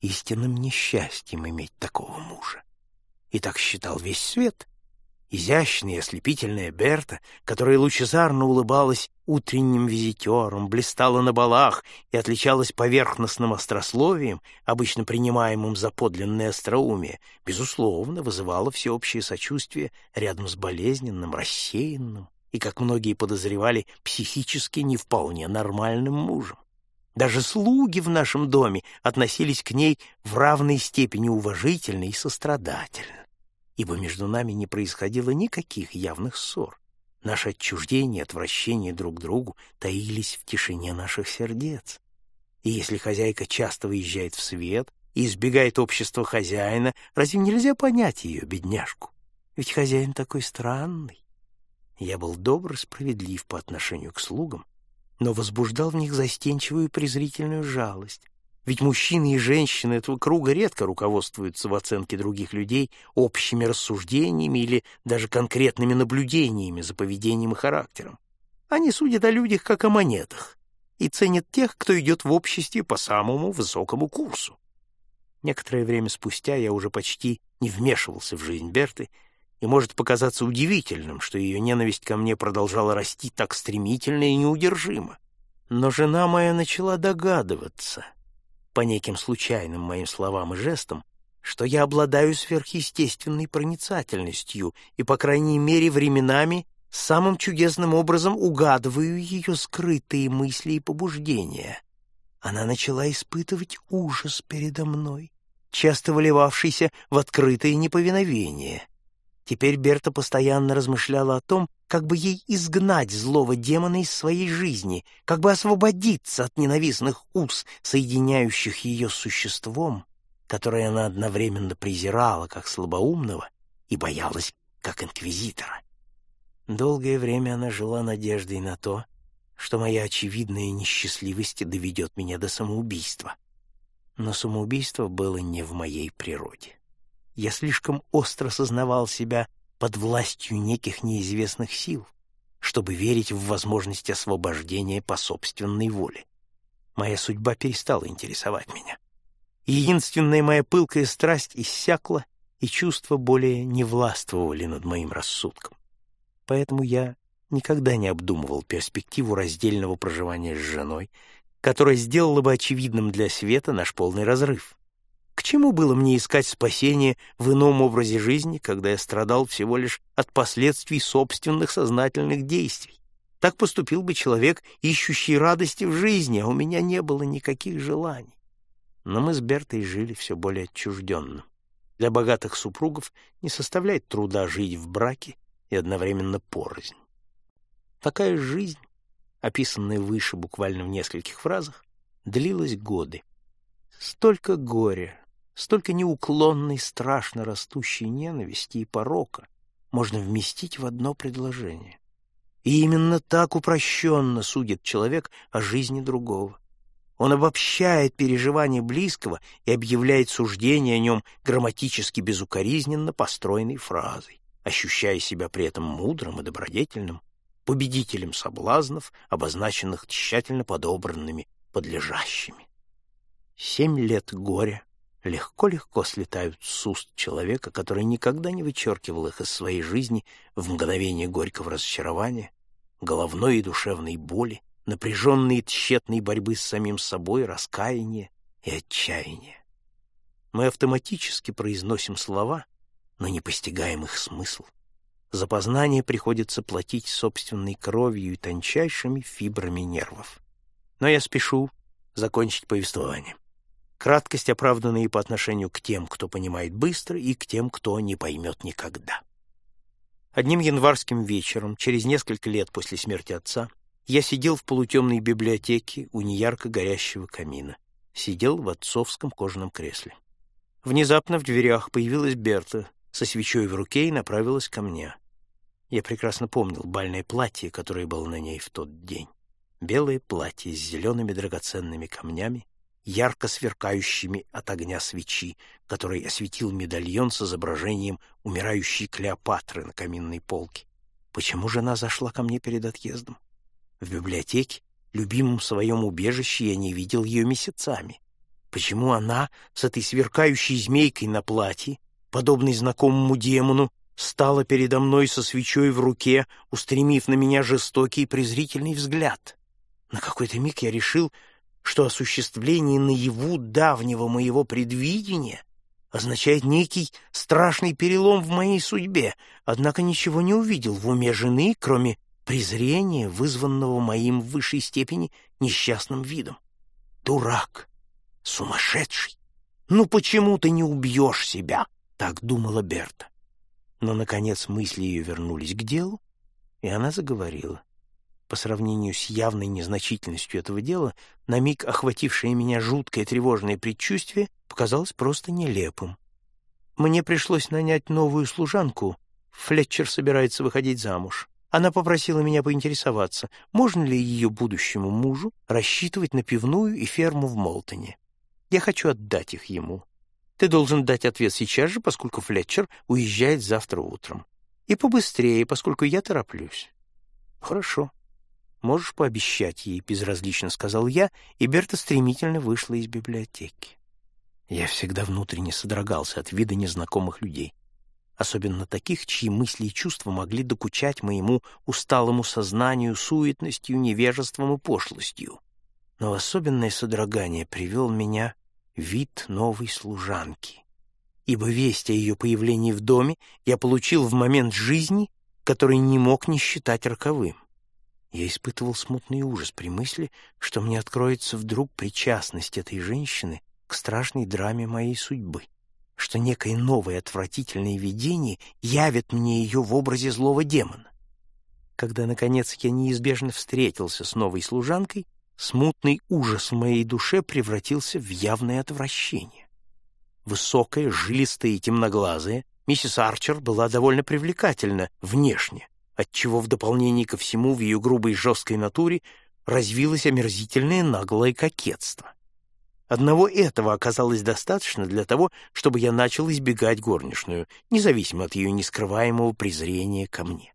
истинным несчастьем иметь такого мужа. И так считал весь свет, Изящная и ослепительная Берта, которая лучезарно улыбалась утренним визитерам, блистала на балах и отличалась поверхностным острословием, обычно принимаемым за подлинное остроумие, безусловно, вызывала всеобщее сочувствие рядом с болезненным, рассеянным и, как многие подозревали, психически не вполне нормальным мужем. Даже слуги в нашем доме относились к ней в равной степени уважительно и сострадательно ибо между нами не происходило никаких явных ссор. Наше отчуждение и отвращение друг к другу таились в тишине наших сердец. И если хозяйка часто выезжает в свет и избегает общества хозяина, разве нельзя понять ее, бедняжку? Ведь хозяин такой странный. Я был добр и справедлив по отношению к слугам, но возбуждал в них застенчивую презрительную жалость, ведь мужчины и женщины этого круга редко руководствуются в оценке других людей общими рассуждениями или даже конкретными наблюдениями за поведением и характером. Они судят о людях как о монетах и ценят тех, кто идет в обществе по самому высокому курсу. Некоторое время спустя я уже почти не вмешивался в жизнь Берты, и может показаться удивительным, что ее ненависть ко мне продолжала расти так стремительно и неудержимо. Но жена моя начала догадываться — по неким случайным моим словам и жестам, что я обладаю сверхъестественной проницательностью и, по крайней мере, временами самым чудесным образом угадываю ее скрытые мысли и побуждения. Она начала испытывать ужас передо мной, часто выливавшийся в открытое неповиновение. Теперь Берта постоянно размышляла о том, как бы ей изгнать злого демона из своей жизни, как бы освободиться от ненавистных уз, соединяющих ее с существом, которое она одновременно презирала как слабоумного и боялась как инквизитора. Долгое время она жила надеждой на то, что моя очевидная несчастливость доведет меня до самоубийства. Но самоубийство было не в моей природе. Я слишком остро сознавал себя под властью неких неизвестных сил, чтобы верить в возможность освобождения по собственной воле. Моя судьба перестала интересовать меня. единственная моя пылкая страсть иссякла, и чувства более не властвовали над моим рассудком. Поэтому я никогда не обдумывал перспективу раздельного проживания с женой, которая сделала бы очевидным для света наш полный разрыв. К чему было мне искать спасение в ином образе жизни, когда я страдал всего лишь от последствий собственных сознательных действий? Так поступил бы человек, ищущий радости в жизни, а у меня не было никаких желаний. Но мы с Бертой жили все более отчужденно. Для богатых супругов не составляет труда жить в браке и одновременно порознь. Такая жизнь, описанная выше буквально в нескольких фразах, длилась годы. Столько горя, столько неуклонной, страшно растущей ненависти и порока можно вместить в одно предложение. И именно так упрощенно судит человек о жизни другого. Он обобщает переживания близкого и объявляет суждение о нем грамматически безукоризненно построенной фразой, ощущая себя при этом мудрым и добродетельным, победителем соблазнов, обозначенных тщательно подобранными подлежащими. Семь лет горя легко-легко слетают с уст человека, который никогда не вычеркивал их из своей жизни в мгновение горького разочарования, головной и душевной боли, напряженной и тщетной борьбы с самим собой, раскаяния и отчаяния. Мы автоматически произносим слова, но не постигаем их смысл. За познание приходится платить собственной кровью и тончайшими фибрами нервов. Но я спешу закончить повествование. Краткость оправдана и по отношению к тем, кто понимает быстро, и к тем, кто не поймет никогда. Одним январским вечером, через несколько лет после смерти отца, я сидел в полутемной библиотеке у неярко горящего камина. Сидел в отцовском кожаном кресле. Внезапно в дверях появилась Берта со свечой в руке и направилась ко мне. Я прекрасно помнил бальное платье, которое было на ней в тот день. Белое платье с зелеными драгоценными камнями, ярко сверкающими от огня свечи, который осветил медальон с изображением умирающей Клеопатры на каминной полке. Почему жена зашла ко мне перед отъездом? В библиотеке, любимом своем убежище, я не видел ее месяцами. Почему она с этой сверкающей змейкой на платье, подобной знакомому демону, стала передо мной со свечой в руке, устремив на меня жестокий и презрительный взгляд? На какой-то миг я решил, что осуществление наяву давнего моего предвидения означает некий страшный перелом в моей судьбе, однако ничего не увидел в уме жены, кроме презрения, вызванного моим в высшей степени несчастным видом. Дурак! Сумасшедший! Ну почему ты не убьешь себя? Так думала Берта. Но, наконец, мысли ее вернулись к делу, и она заговорила по сравнению с явной незначительностью этого дела, на миг охватившее меня жуткое тревожное предчувствие показалось просто нелепым. Мне пришлось нанять новую служанку. Флетчер собирается выходить замуж. Она попросила меня поинтересоваться, можно ли ее будущему мужу рассчитывать на пивную и ферму в Молтоне. Я хочу отдать их ему. Ты должен дать ответ сейчас же, поскольку Флетчер уезжает завтра утром. И побыстрее, поскольку я тороплюсь. Хорошо. «Можешь пообещать ей?» — безразлично сказал я, и Берта стремительно вышла из библиотеки. Я всегда внутренне содрогался от вида незнакомых людей, особенно таких, чьи мысли и чувства могли докучать моему усталому сознанию суетностью, невежеством и пошлостью. Но особенное содрогание привел меня вид новой служанки, ибо весть о ее появлении в доме я получил в момент жизни, который не мог не считать роковым. Я испытывал смутный ужас при мысли, что мне откроется вдруг причастность этой женщины к страшной драме моей судьбы, что некое новое отвратительное видение явит мне ее в образе злого демона. Когда, наконец, я неизбежно встретился с новой служанкой, смутный ужас в моей душе превратился в явное отвращение. Высокая, жилистая и темноглазая, миссис Арчер была довольно привлекательна внешне, отчего в дополнение ко всему в ее грубой жесткой натуре развилось омерзительное наглое кокетство. Одного этого оказалось достаточно для того, чтобы я начал избегать горничную, независимо от ее нескрываемого презрения ко мне.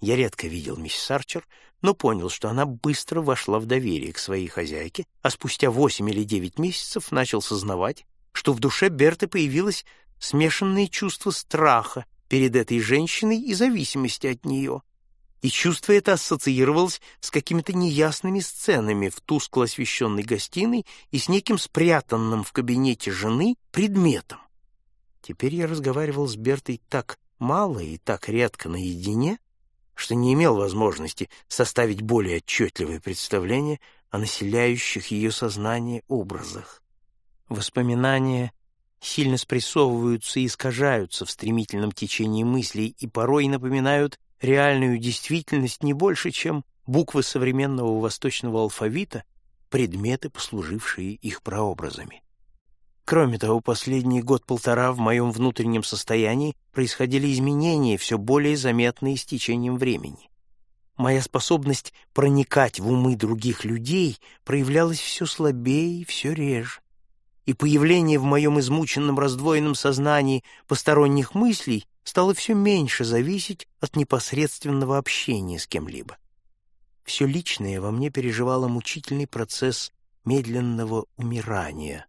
Я редко видел миссис Арчер, но понял, что она быстро вошла в доверие к своей хозяйке, а спустя восемь или девять месяцев начал сознавать, что в душе Берты появилось смешанное чувство страха перед этой женщиной и зависимости от нее. И чувство это ассоциировалось с какими-то неясными сценами в тускло освещенной гостиной и с неким спрятанным в кабинете жены предметом. Теперь я разговаривал с Бертой так мало и так редко наедине, что не имел возможности составить более отчетливое представление о населяющих ее сознание образах. Воспоминания сильно спрессовываются и искажаются в стремительном течении мыслей и порой напоминают реальную действительность не больше, чем буквы современного восточного алфавита, предметы, послужившие их прообразами. Кроме того, последний год-полтора в моем внутреннем состоянии происходили изменения, все более заметные с течением времени. Моя способность проникать в умы других людей проявлялась все слабее и все реже. И появление в моем измученном раздвоенном сознании посторонних мыслей стало все меньше зависеть от непосредственного общения с кем-либо. Все личное во мне переживало мучительный процесс медленного умирания,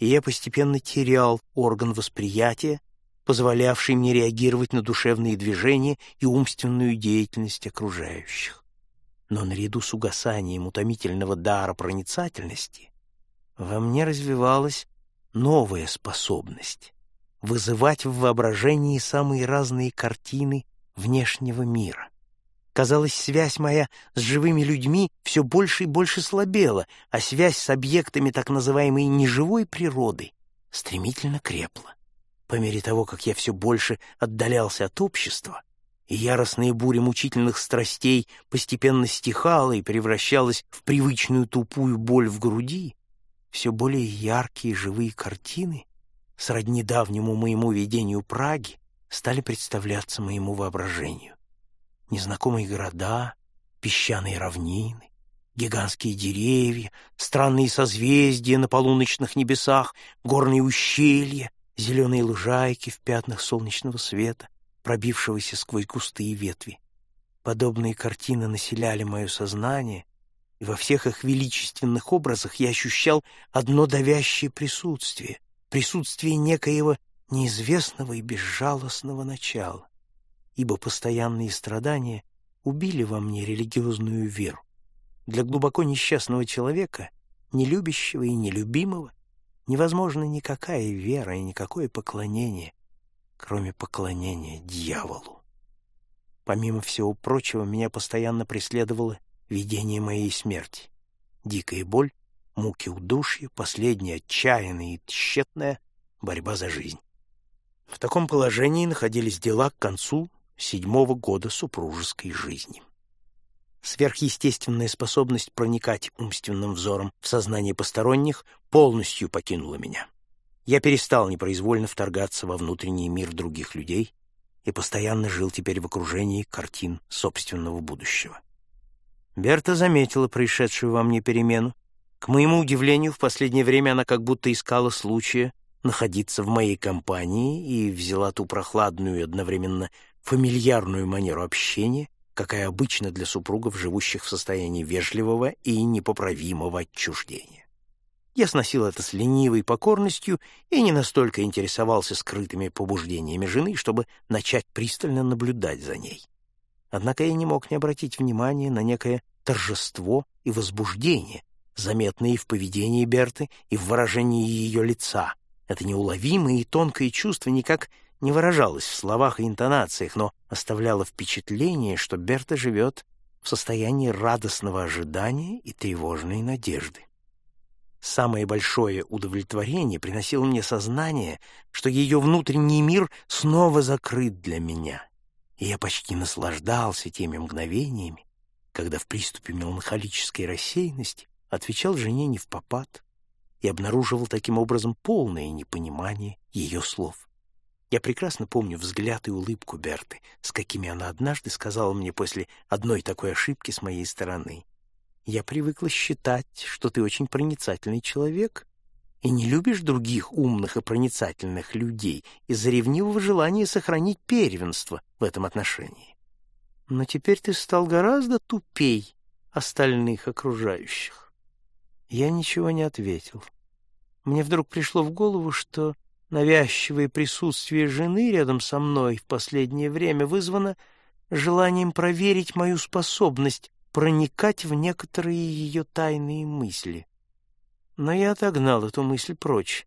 и я постепенно терял орган восприятия, позволявший мне реагировать на душевные движения и умственную деятельность окружающих. Но наряду с угасанием утомительного дара проницательности во мне развивалась новая способность вызывать в воображении самые разные картины внешнего мира. Казалось, связь моя с живыми людьми все больше и больше слабела, а связь с объектами так называемой неживой природы стремительно крепла. По мере того, как я все больше отдалялся от общества, и яростная буря мучительных страстей постепенно стихала и превращалась в привычную тупую боль в груди, все более яркие живые картины, сродни давнему моему видению Праги, стали представляться моему воображению незнакомые города, песчаные равнины, гигантские деревья, странные созвездия на полуночных небесах, горные ущелья, зеленые лужайки в пятнах солнечного света, пробившегося сквозь густые ветви. Подобные картины населяли мое сознание, и во всех их величественных образах я ощущал одно давящее присутствие, присутствие некоего неизвестного и безжалостного начала ибо постоянные страдания убили во мне религиозную веру. Для глубоко несчастного человека, не любящего и нелюбимого, невозможна никакая вера и никакое поклонение, кроме поклонения дьяволу. Помимо всего прочего, меня постоянно преследовало видение моей смерти. Дикая боль, муки удушья, последняя отчаянная и тщетная борьба за жизнь. В таком положении находились дела к концу седьмого года супружеской жизни. Сверхъестественная способность проникать умственным взором в сознание посторонних полностью покинула меня. Я перестал непроизвольно вторгаться во внутренний мир других людей и постоянно жил теперь в окружении картин собственного будущего. Берта заметила происшедшую во мне перемену. К моему удивлению, в последнее время она как будто искала случая находиться в моей компании и взяла ту прохладную и одновременно фамильярную манеру общения, какая обычна для супругов, живущих в состоянии вежливого и непоправимого отчуждения. Я сносил это с ленивой покорностью и не настолько интересовался скрытыми побуждениями жены, чтобы начать пристально наблюдать за ней. Однако я не мог не обратить внимания на некое торжество и возбуждение, заметные в поведении Берты и в выражении ее лица. Это неуловимое и тонкое чувство никак не выражалась в словах и интонациях, но оставляла впечатление, что Берта живет в состоянии радостного ожидания и тревожной надежды. Самое большое удовлетворение приносило мне сознание, что ее внутренний мир снова закрыт для меня, и я почти наслаждался теми мгновениями, когда в приступе меланхолической рассеянности отвечал жене не в попад и обнаруживал таким образом полное непонимание ее слов. Я прекрасно помню взгляд и улыбку Берты, с какими она однажды сказала мне после одной такой ошибки с моей стороны. «Я привыкла считать, что ты очень проницательный человек и не любишь других умных и проницательных людей из-за ревнивого желания сохранить первенство в этом отношении. Но теперь ты стал гораздо тупей остальных окружающих». Я ничего не ответил. Мне вдруг пришло в голову, что навязчивое присутствие жены рядом со мной в последнее время вызвано желанием проверить мою способность проникать в некоторые ее тайные мысли. Но я отогнал эту мысль прочь.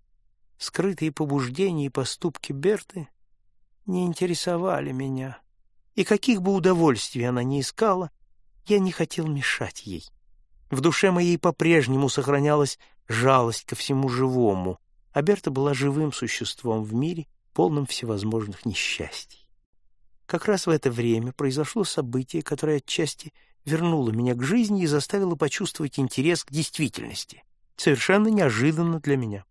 Скрытые побуждения и поступки Берты не интересовали меня, и каких бы удовольствий она ни искала, я не хотел мешать ей. В душе моей по-прежнему сохранялась жалость ко всему живому, а Берта была живым существом в мире, полным всевозможных несчастий. Как раз в это время произошло событие, которое отчасти вернуло меня к жизни и заставило почувствовать интерес к действительности, совершенно неожиданно для меня.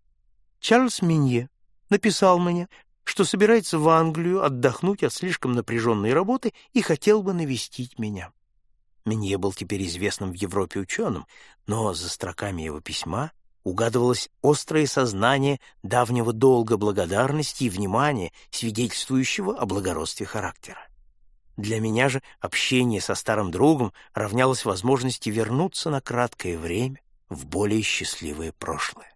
Чарльз Минье написал мне, что собирается в Англию отдохнуть от слишком напряженной работы и хотел бы навестить меня. Минье был теперь известным в Европе ученым, но за строками его письма угадывалось острое сознание давнего долга благодарности и внимания, свидетельствующего о благородстве характера. Для меня же общение со старым другом равнялось возможности вернуться на краткое время в более счастливое прошлое.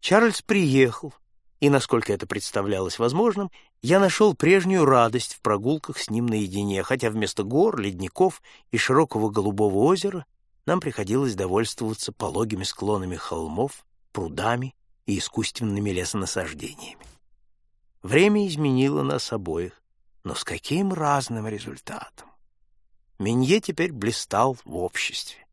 Чарльз приехал, и, насколько это представлялось возможным, я нашел прежнюю радость в прогулках с ним наедине, хотя вместо гор, ледников и широкого голубого озера нам приходилось довольствоваться пологими склонами холмов, прудами и искусственными лесонасаждениями. Время изменило нас обоих, но с каким разным результатом! Менье теперь блистал в обществе.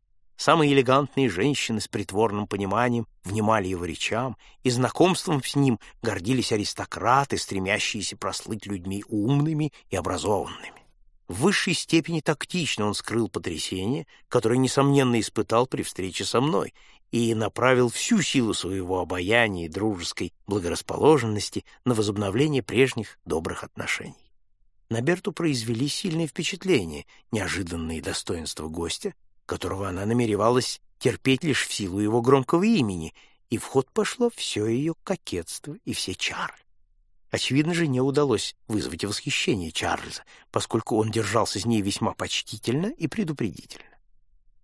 Самые элегантные женщины с притворным пониманием внимали его речам, и знакомством с ним гордились аристократы, стремящиеся прослыть людьми умными и образованными. В высшей степени тактично он скрыл потрясение, которое, несомненно, испытал при встрече со мной, и направил всю силу своего обаяния и дружеской благорасположенности на возобновление прежних добрых отношений. На Берту произвели сильное впечатление неожиданные достоинства гостя, которого она намеревалась терпеть лишь в силу его громкого имени, и в ход пошло все ее кокетство и все чары. Очевидно же, не удалось вызвать восхищение Чарльза, поскольку он держался с ней весьма почтительно и предупредительно.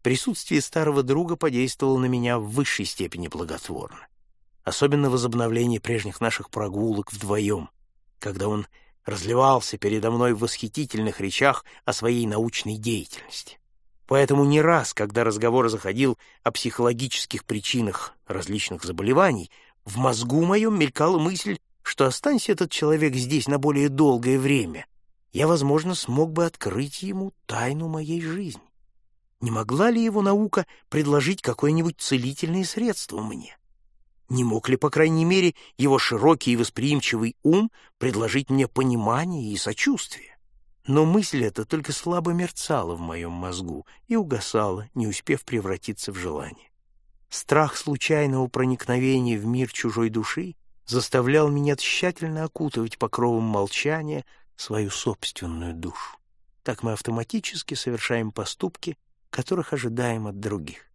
Присутствие старого друга подействовало на меня в высшей степени благотворно. Особенно возобновление прежних наших прогулок вдвоем, когда он разливался передо мной в восхитительных речах о своей научной деятельности. Поэтому не раз, когда разговор заходил о психологических причинах различных заболеваний, в мозгу моем мелькала мысль, что останься этот человек здесь на более долгое время, я, возможно, смог бы открыть ему тайну моей жизни. Не могла ли его наука предложить какое-нибудь целительное средство мне? Не мог ли, по крайней мере, его широкий и восприимчивый ум предложить мне понимание и сочувствие? Но мысль эта только слабо мерцала в моем мозгу и угасала, не успев превратиться в желание. Страх случайного проникновения в мир чужой души заставлял меня тщательно окутывать покровом молчания свою собственную душу. Так мы автоматически совершаем поступки, которых ожидаем от других.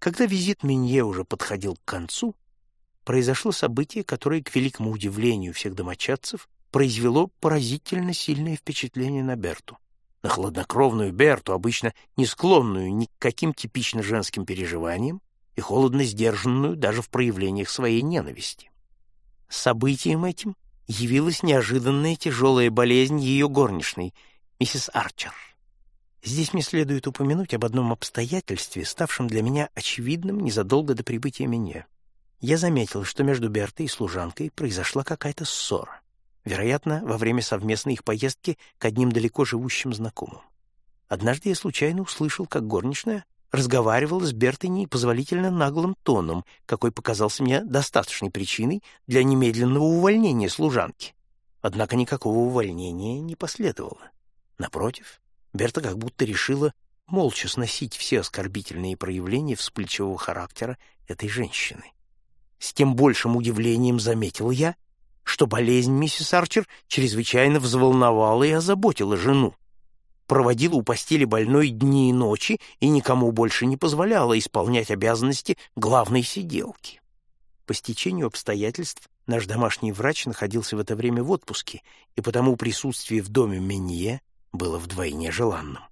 Когда визит Минье уже подходил к концу, произошло событие, которое, к великому удивлению всех домочадцев, произвело поразительно сильное впечатление на Берту. На хладнокровную Берту, обычно не склонную ни к каким типично женским переживаниям и холодно сдержанную даже в проявлениях своей ненависти. Событием этим явилась неожиданная тяжелая болезнь ее горничной, миссис Арчер. Здесь мне следует упомянуть об одном обстоятельстве, ставшем для меня очевидным незадолго до прибытия меня. Я заметил, что между Бертой и служанкой произошла какая-то ссора вероятно, во время совместной их поездки к одним далеко живущим знакомым. Однажды я случайно услышал, как горничная разговаривала с Бертой непозволительно наглым тоном, какой показался мне достаточной причиной для немедленного увольнения служанки. Однако никакого увольнения не последовало. Напротив, Берта как будто решила молча сносить все оскорбительные проявления вспыльчивого характера этой женщины. С тем большим удивлением заметил я, что болезнь миссис Арчер чрезвычайно взволновала и озаботила жену. Проводила у постели больной дни и ночи и никому больше не позволяла исполнять обязанности главной сиделки. По стечению обстоятельств наш домашний врач находился в это время в отпуске, и потому присутствие в доме Менье было вдвойне желанным.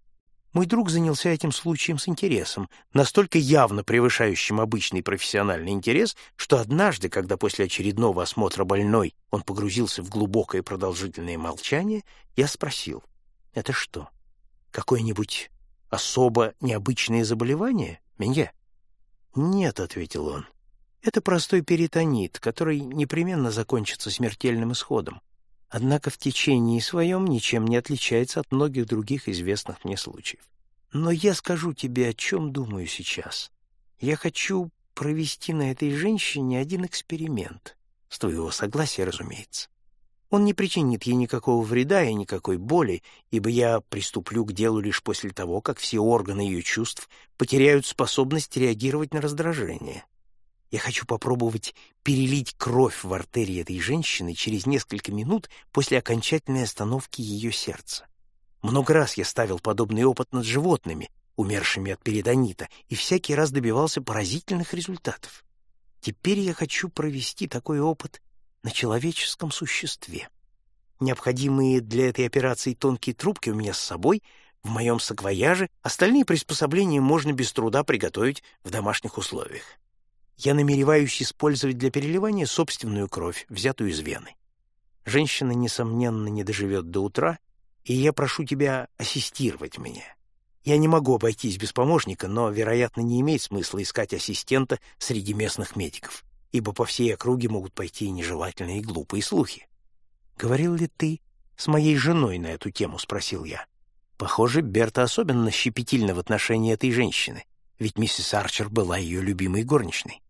Мой друг занялся этим случаем с интересом, настолько явно превышающим обычный профессиональный интерес, что однажды, когда после очередного осмотра больной он погрузился в глубокое продолжительное молчание, я спросил, «Это что, какое-нибудь особо необычное заболевание, Менье?» «Нет», — ответил он, — «это простой перитонит, который непременно закончится смертельным исходом однако в течение своем ничем не отличается от многих других известных мне случаев. Но я скажу тебе, о чем думаю сейчас. Я хочу провести на этой женщине один эксперимент, с твоего согласия, разумеется. Он не причинит ей никакого вреда и никакой боли, ибо я приступлю к делу лишь после того, как все органы ее чувств потеряют способность реагировать на раздражение. Я хочу попробовать перелить кровь в артерии этой женщины через несколько минут после окончательной остановки ее сердца. Много раз я ставил подобный опыт над животными, умершими от перитонита, и всякий раз добивался поразительных результатов. Теперь я хочу провести такой опыт на человеческом существе. Необходимые для этой операции тонкие трубки у меня с собой, в моем саквояже, остальные приспособления можно без труда приготовить в домашних условиях я намереваюсь использовать для переливания собственную кровь, взятую из вены. Женщина, несомненно, не доживет до утра, и я прошу тебя ассистировать мне. Я не могу обойтись без помощника, но, вероятно, не имеет смысла искать ассистента среди местных медиков, ибо по всей округе могут пойти нежелательные и глупые слухи. «Говорил ли ты с моей женой на эту тему?» — спросил я. Похоже, Берта особенно щепетильна в отношении этой женщины, ведь миссис Арчер была ее любимой горничной.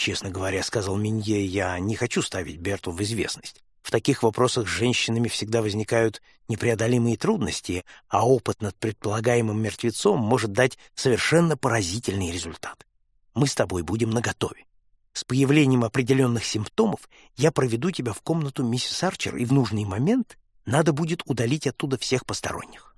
Честно говоря, сказал Минье, я не хочу ставить Берту в известность. В таких вопросах с женщинами всегда возникают непреодолимые трудности, а опыт над предполагаемым мертвецом может дать совершенно поразительный результат. Мы с тобой будем наготове. С появлением определенных симптомов я проведу тебя в комнату миссис Арчер, и в нужный момент надо будет удалить оттуда всех посторонних.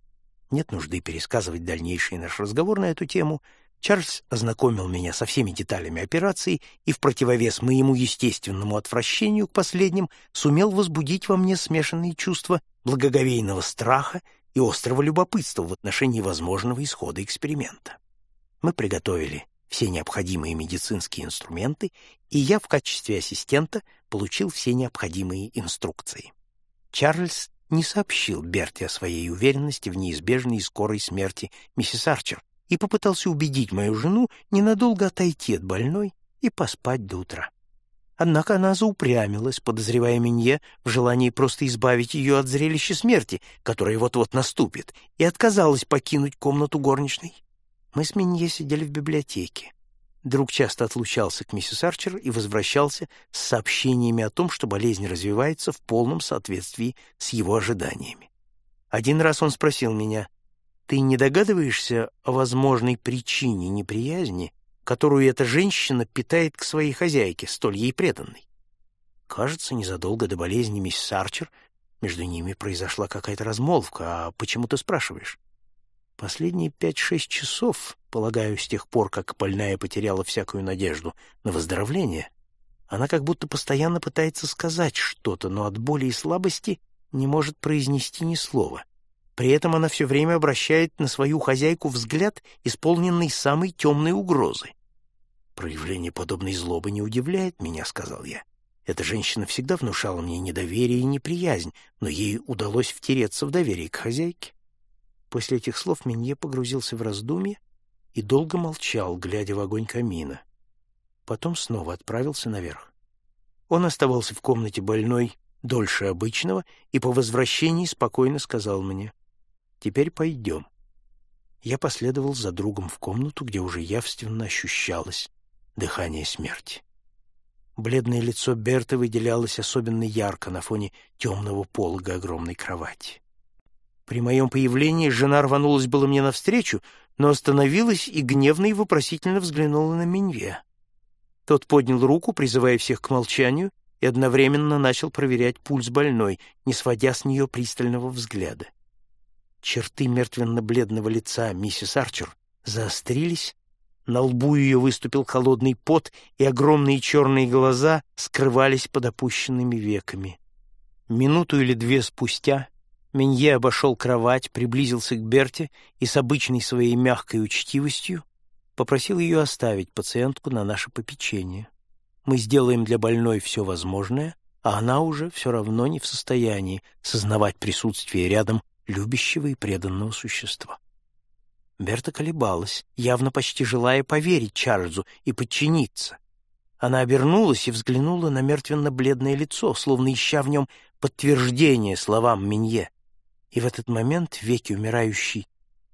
Нет нужды пересказывать дальнейший наш разговор на эту тему — Чарльз ознакомил меня со всеми деталями операции и в противовес моему естественному отвращению к последним сумел возбудить во мне смешанные чувства благоговейного страха и острого любопытства в отношении возможного исхода эксперимента. Мы приготовили все необходимые медицинские инструменты, и я в качестве ассистента получил все необходимые инструкции. Чарльз не сообщил Берти о своей уверенности в неизбежной и скорой смерти миссис Арчер, и попытался убедить мою жену ненадолго отойти от больной и поспать до утра. Однако она заупрямилась, подозревая Минье в желании просто избавить ее от зрелища смерти, которое вот-вот наступит, и отказалась покинуть комнату горничной. Мы с Минье сидели в библиотеке. Друг часто отлучался к миссис Арчер и возвращался с сообщениями о том, что болезнь развивается в полном соответствии с его ожиданиями. Один раз он спросил меня, ты не догадываешься о возможной причине неприязни, которую эта женщина питает к своей хозяйке, столь ей преданной? Кажется, незадолго до болезни мисс Арчер между ними произошла какая-то размолвка, а почему ты спрашиваешь? Последние пять-шесть часов, полагаю, с тех пор, как больная потеряла всякую надежду на выздоровление, она как будто постоянно пытается сказать что-то, но от боли и слабости не может произнести ни слова. При этом она все время обращает на свою хозяйку взгляд, исполненный самой темной угрозы. «Проявление подобной злобы не удивляет меня», — сказал я. «Эта женщина всегда внушала мне недоверие и неприязнь, но ей удалось втереться в доверие к хозяйке». После этих слов Минье погрузился в раздумье и долго молчал, глядя в огонь камина. Потом снова отправился наверх. Он оставался в комнате больной дольше обычного и по возвращении спокойно сказал мне — Теперь пойдем. Я последовал за другом в комнату, где уже явственно ощущалось дыхание смерти. Бледное лицо Берта выделялось особенно ярко на фоне темного полога огромной кровати. При моем появлении жена рванулась было мне навстречу, но остановилась и гневно и вопросительно взглянула на Минье. Тот поднял руку, призывая всех к молчанию, и одновременно начал проверять пульс больной, не сводя с нее пристального взгляда. Черты мертвенно-бледного лица миссис Арчер заострились, на лбу ее выступил холодный пот, и огромные черные глаза скрывались под опущенными веками. Минуту или две спустя Менье обошел кровать, приблизился к Берте и с обычной своей мягкой учтивостью попросил ее оставить пациентку на наше попечение. Мы сделаем для больной все возможное, а она уже все равно не в состоянии сознавать присутствие рядом любящего и преданного существа. Берта колебалась, явно почти желая поверить Чарльзу и подчиниться. Она обернулась и взглянула на мертвенно-бледное лицо, словно ища в нем подтверждение словам Минье. И в этот момент веки умирающей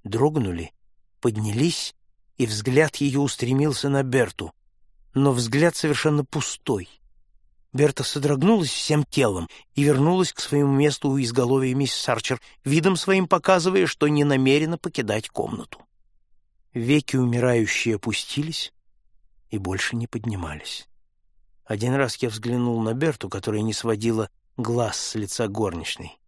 дрогнули, поднялись, и взгляд ее устремился на Берту, но взгляд совершенно пустой. Берта содрогнулась всем телом и вернулась к своему месту у изголовья мисс Арчер, видом своим показывая, что не намерена покидать комнату. Веки умирающие опустились и больше не поднимались. Один раз я взглянул на Берту, которая не сводила глаз с лица горничной.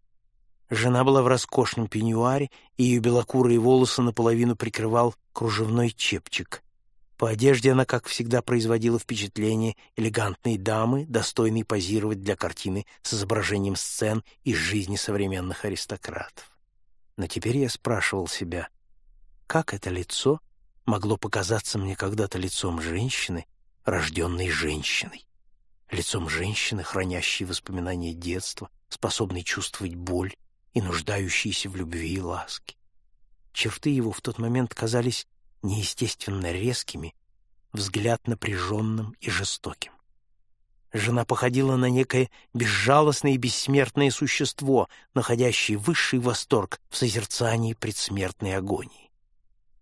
Жена была в роскошном пеньюаре, и ее белокурые волосы наполовину прикрывал кружевной чепчик. По одежде она, как всегда, производила впечатление элегантной дамы, достойной позировать для картины с изображением сцен из жизни современных аристократов. Но теперь я спрашивал себя, как это лицо могло показаться мне когда-то лицом женщины, рожденной женщиной? Лицом женщины, хранящей воспоминания детства, способной чувствовать боль, и нуждающийся в любви и ласке. Черты его в тот момент казались неестественно резкими, взгляд напряженным и жестоким. Жена походила на некое безжалостное и бессмертное существо, находящее высший восторг в созерцании предсмертной агонии.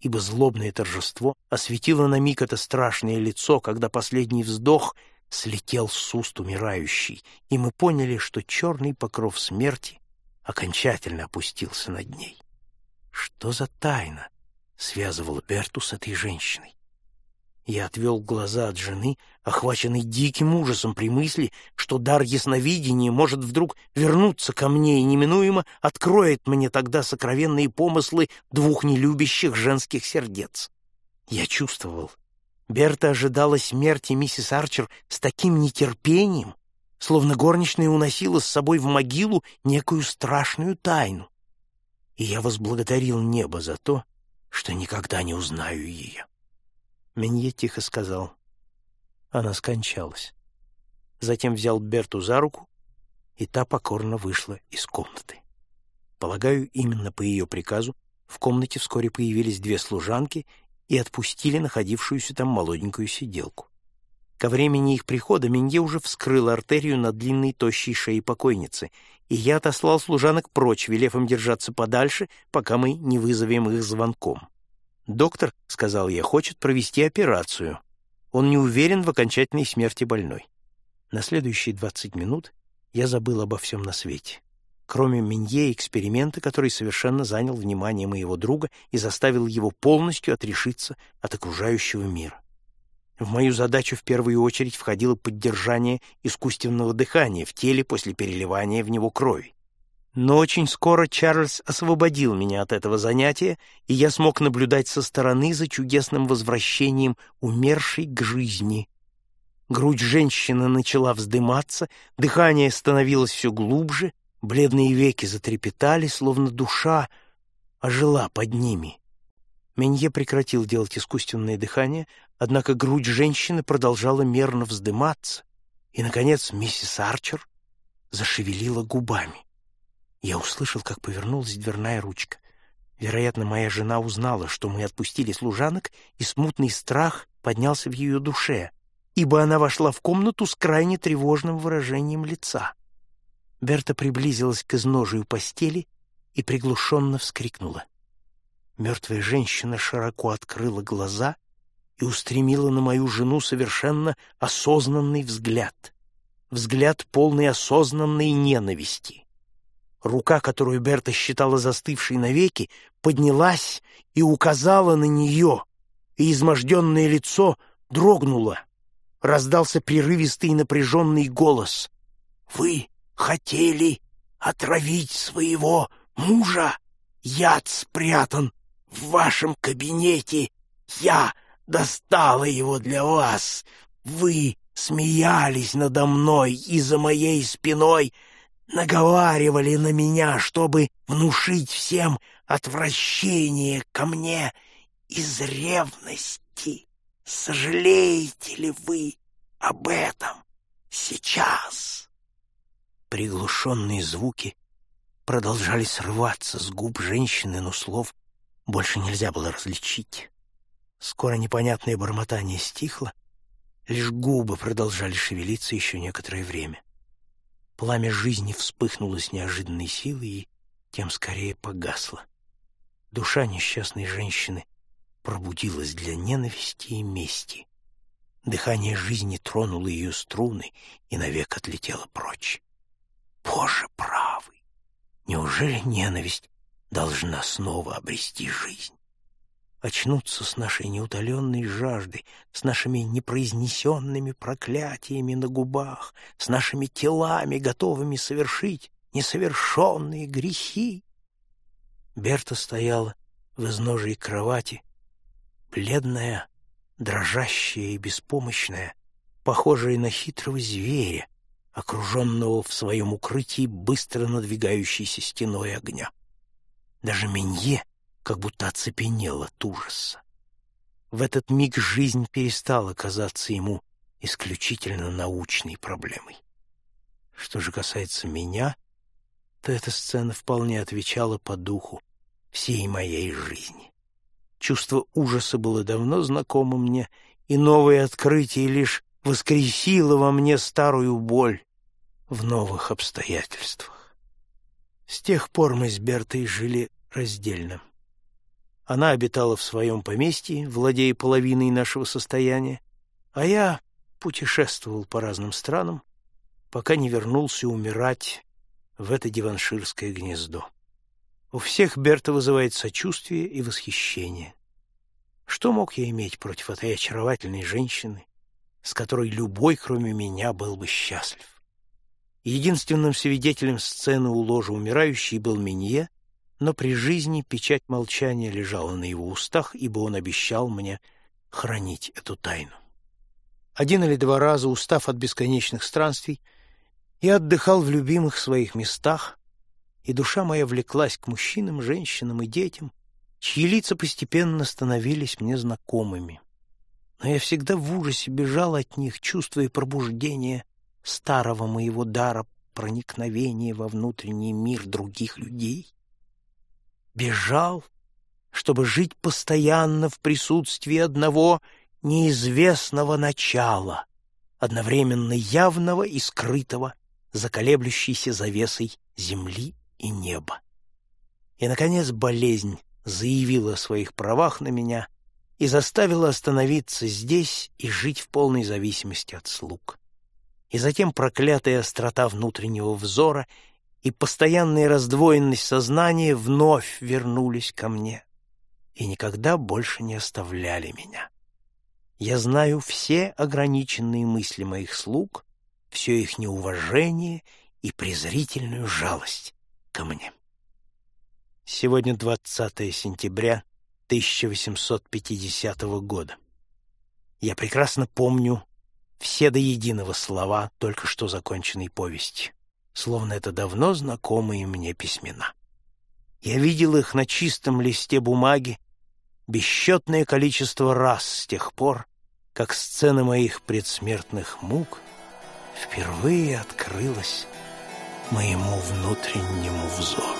Ибо злобное торжество осветило на миг это страшное лицо, когда последний вздох слетел с уст умирающий, и мы поняли, что черный покров смерти окончательно опустился над ней. Что за тайна связывала Берту с этой женщиной? Я отвел глаза от жены, охваченный диким ужасом при мысли, что дар ясновидения может вдруг вернуться ко мне и неминуемо откроет мне тогда сокровенные помыслы двух нелюбящих женских сердец. Я чувствовал, Берта ожидала смерти миссис Арчер с таким нетерпением, словно горничная уносила с собой в могилу некую страшную тайну. И я возблагодарил небо за то, что никогда не узнаю ее. Менье тихо сказал. Она скончалась. Затем взял Берту за руку, и та покорно вышла из комнаты. Полагаю, именно по ее приказу в комнате вскоре появились две служанки и отпустили находившуюся там молоденькую сиделку. Ко времени их прихода Менье уже вскрыл артерию на длинной тощей шее покойницы, и я отослал служанок прочь, велев им держаться подальше, пока мы не вызовем их звонком. «Доктор», — сказал я, — «хочет провести операцию. Он не уверен в окончательной смерти больной». На следующие двадцать минут я забыл обо всем на свете. Кроме Менье эксперимента, который совершенно занял внимание моего друга и заставил его полностью отрешиться от окружающего мира. В мою задачу в первую очередь входило поддержание искусственного дыхания в теле после переливания в него крови. Но очень скоро Чарльз освободил меня от этого занятия, и я смог наблюдать со стороны за чудесным возвращением умершей к жизни. Грудь женщины начала вздыматься, дыхание становилось все глубже, бледные веки затрепетали, словно душа ожила под ними. Менье прекратил делать искусственное дыхание, однако грудь женщины продолжала мерно вздыматься, и, наконец, миссис Арчер зашевелила губами. Я услышал, как повернулась дверная ручка. Вероятно, моя жена узнала, что мы отпустили служанок, и смутный страх поднялся в ее душе, ибо она вошла в комнату с крайне тревожным выражением лица. Берта приблизилась к изножию постели и приглушенно вскрикнула. Мертвая женщина широко открыла глаза и устремила на мою жену совершенно осознанный взгляд. Взгляд полный осознанной ненависти. Рука, которую Берта считала застывшей навеки, поднялась и указала на нее, и изможденное лицо дрогнуло. Раздался прерывистый и напряженный голос. «Вы хотели отравить своего мужа? Яд спрятан в вашем кабинете. Я достала его для вас. Вы смеялись надо мной и за моей спиной. наговаривали на меня, чтобы внушить всем отвращение ко мне из ревности. Сожалеете ли вы об этом сейчас?» Приглушенные звуки продолжали срываться с губ женщины, но слов больше нельзя было различить. Скоро непонятное бормотание стихло, лишь губы продолжали шевелиться еще некоторое время. Пламя жизни вспыхнуло с неожиданной силой и тем скорее погасло. Душа несчастной женщины пробудилась для ненависти и мести. Дыхание жизни тронуло ее струны и навек отлетело прочь. Боже правый! Неужели ненависть должна снова обрести жизнь? очнуться с нашей неутоленной жаждой, с нашими непроизнесенными проклятиями на губах, с нашими телами, готовыми совершить несовершенные грехи. Берта стояла в изножии кровати, бледная, дрожащая и беспомощная, похожая на хитрого зверя, окруженного в своем укрытии быстро надвигающейся стеной огня. Даже Менье как будто оцепенел от ужаса. В этот миг жизнь перестала казаться ему исключительно научной проблемой. Что же касается меня, то эта сцена вполне отвечала по духу всей моей жизни. Чувство ужаса было давно знакомо мне, и новое открытие лишь воскресило во мне старую боль в новых обстоятельствах. С тех пор мы с Бертой жили раздельно. Она обитала в своем поместье, владея половиной нашего состояния, а я путешествовал по разным странам, пока не вернулся умирать в это диванширское гнездо. У всех Берта вызывает сочувствие и восхищение. Что мог я иметь против этой очаровательной женщины, с которой любой, кроме меня, был бы счастлив? Единственным свидетелем сцены у ложа умирающей был Минье, но при жизни печать молчания лежала на его устах, ибо он обещал мне хранить эту тайну. Один или два раза, устав от бесконечных странствий, я отдыхал в любимых своих местах, и душа моя влеклась к мужчинам, женщинам и детям, чьи лица постепенно становились мне знакомыми. Но я всегда в ужасе бежал от них, чувствуя пробуждение старого моего дара проникновения во внутренний мир других людей бежал, чтобы жить постоянно в присутствии одного неизвестного начала, одновременно явного и скрытого, заколеблющейся завесой земли и неба. И, наконец, болезнь заявила о своих правах на меня и заставила остановиться здесь и жить в полной зависимости от слуг. И затем проклятая острота внутреннего взора и постоянная раздвоенность сознания вновь вернулись ко мне и никогда больше не оставляли меня. Я знаю все ограниченные мысли моих слуг, все их неуважение и презрительную жалость ко мне. Сегодня 20 сентября 1850 года. Я прекрасно помню все до единого слова только что законченной повести словно это давно знакомые мне письмена. Я видел их на чистом листе бумаги бесчетное количество раз с тех пор, как сцена моих предсмертных мук впервые открылась моему внутреннему взору.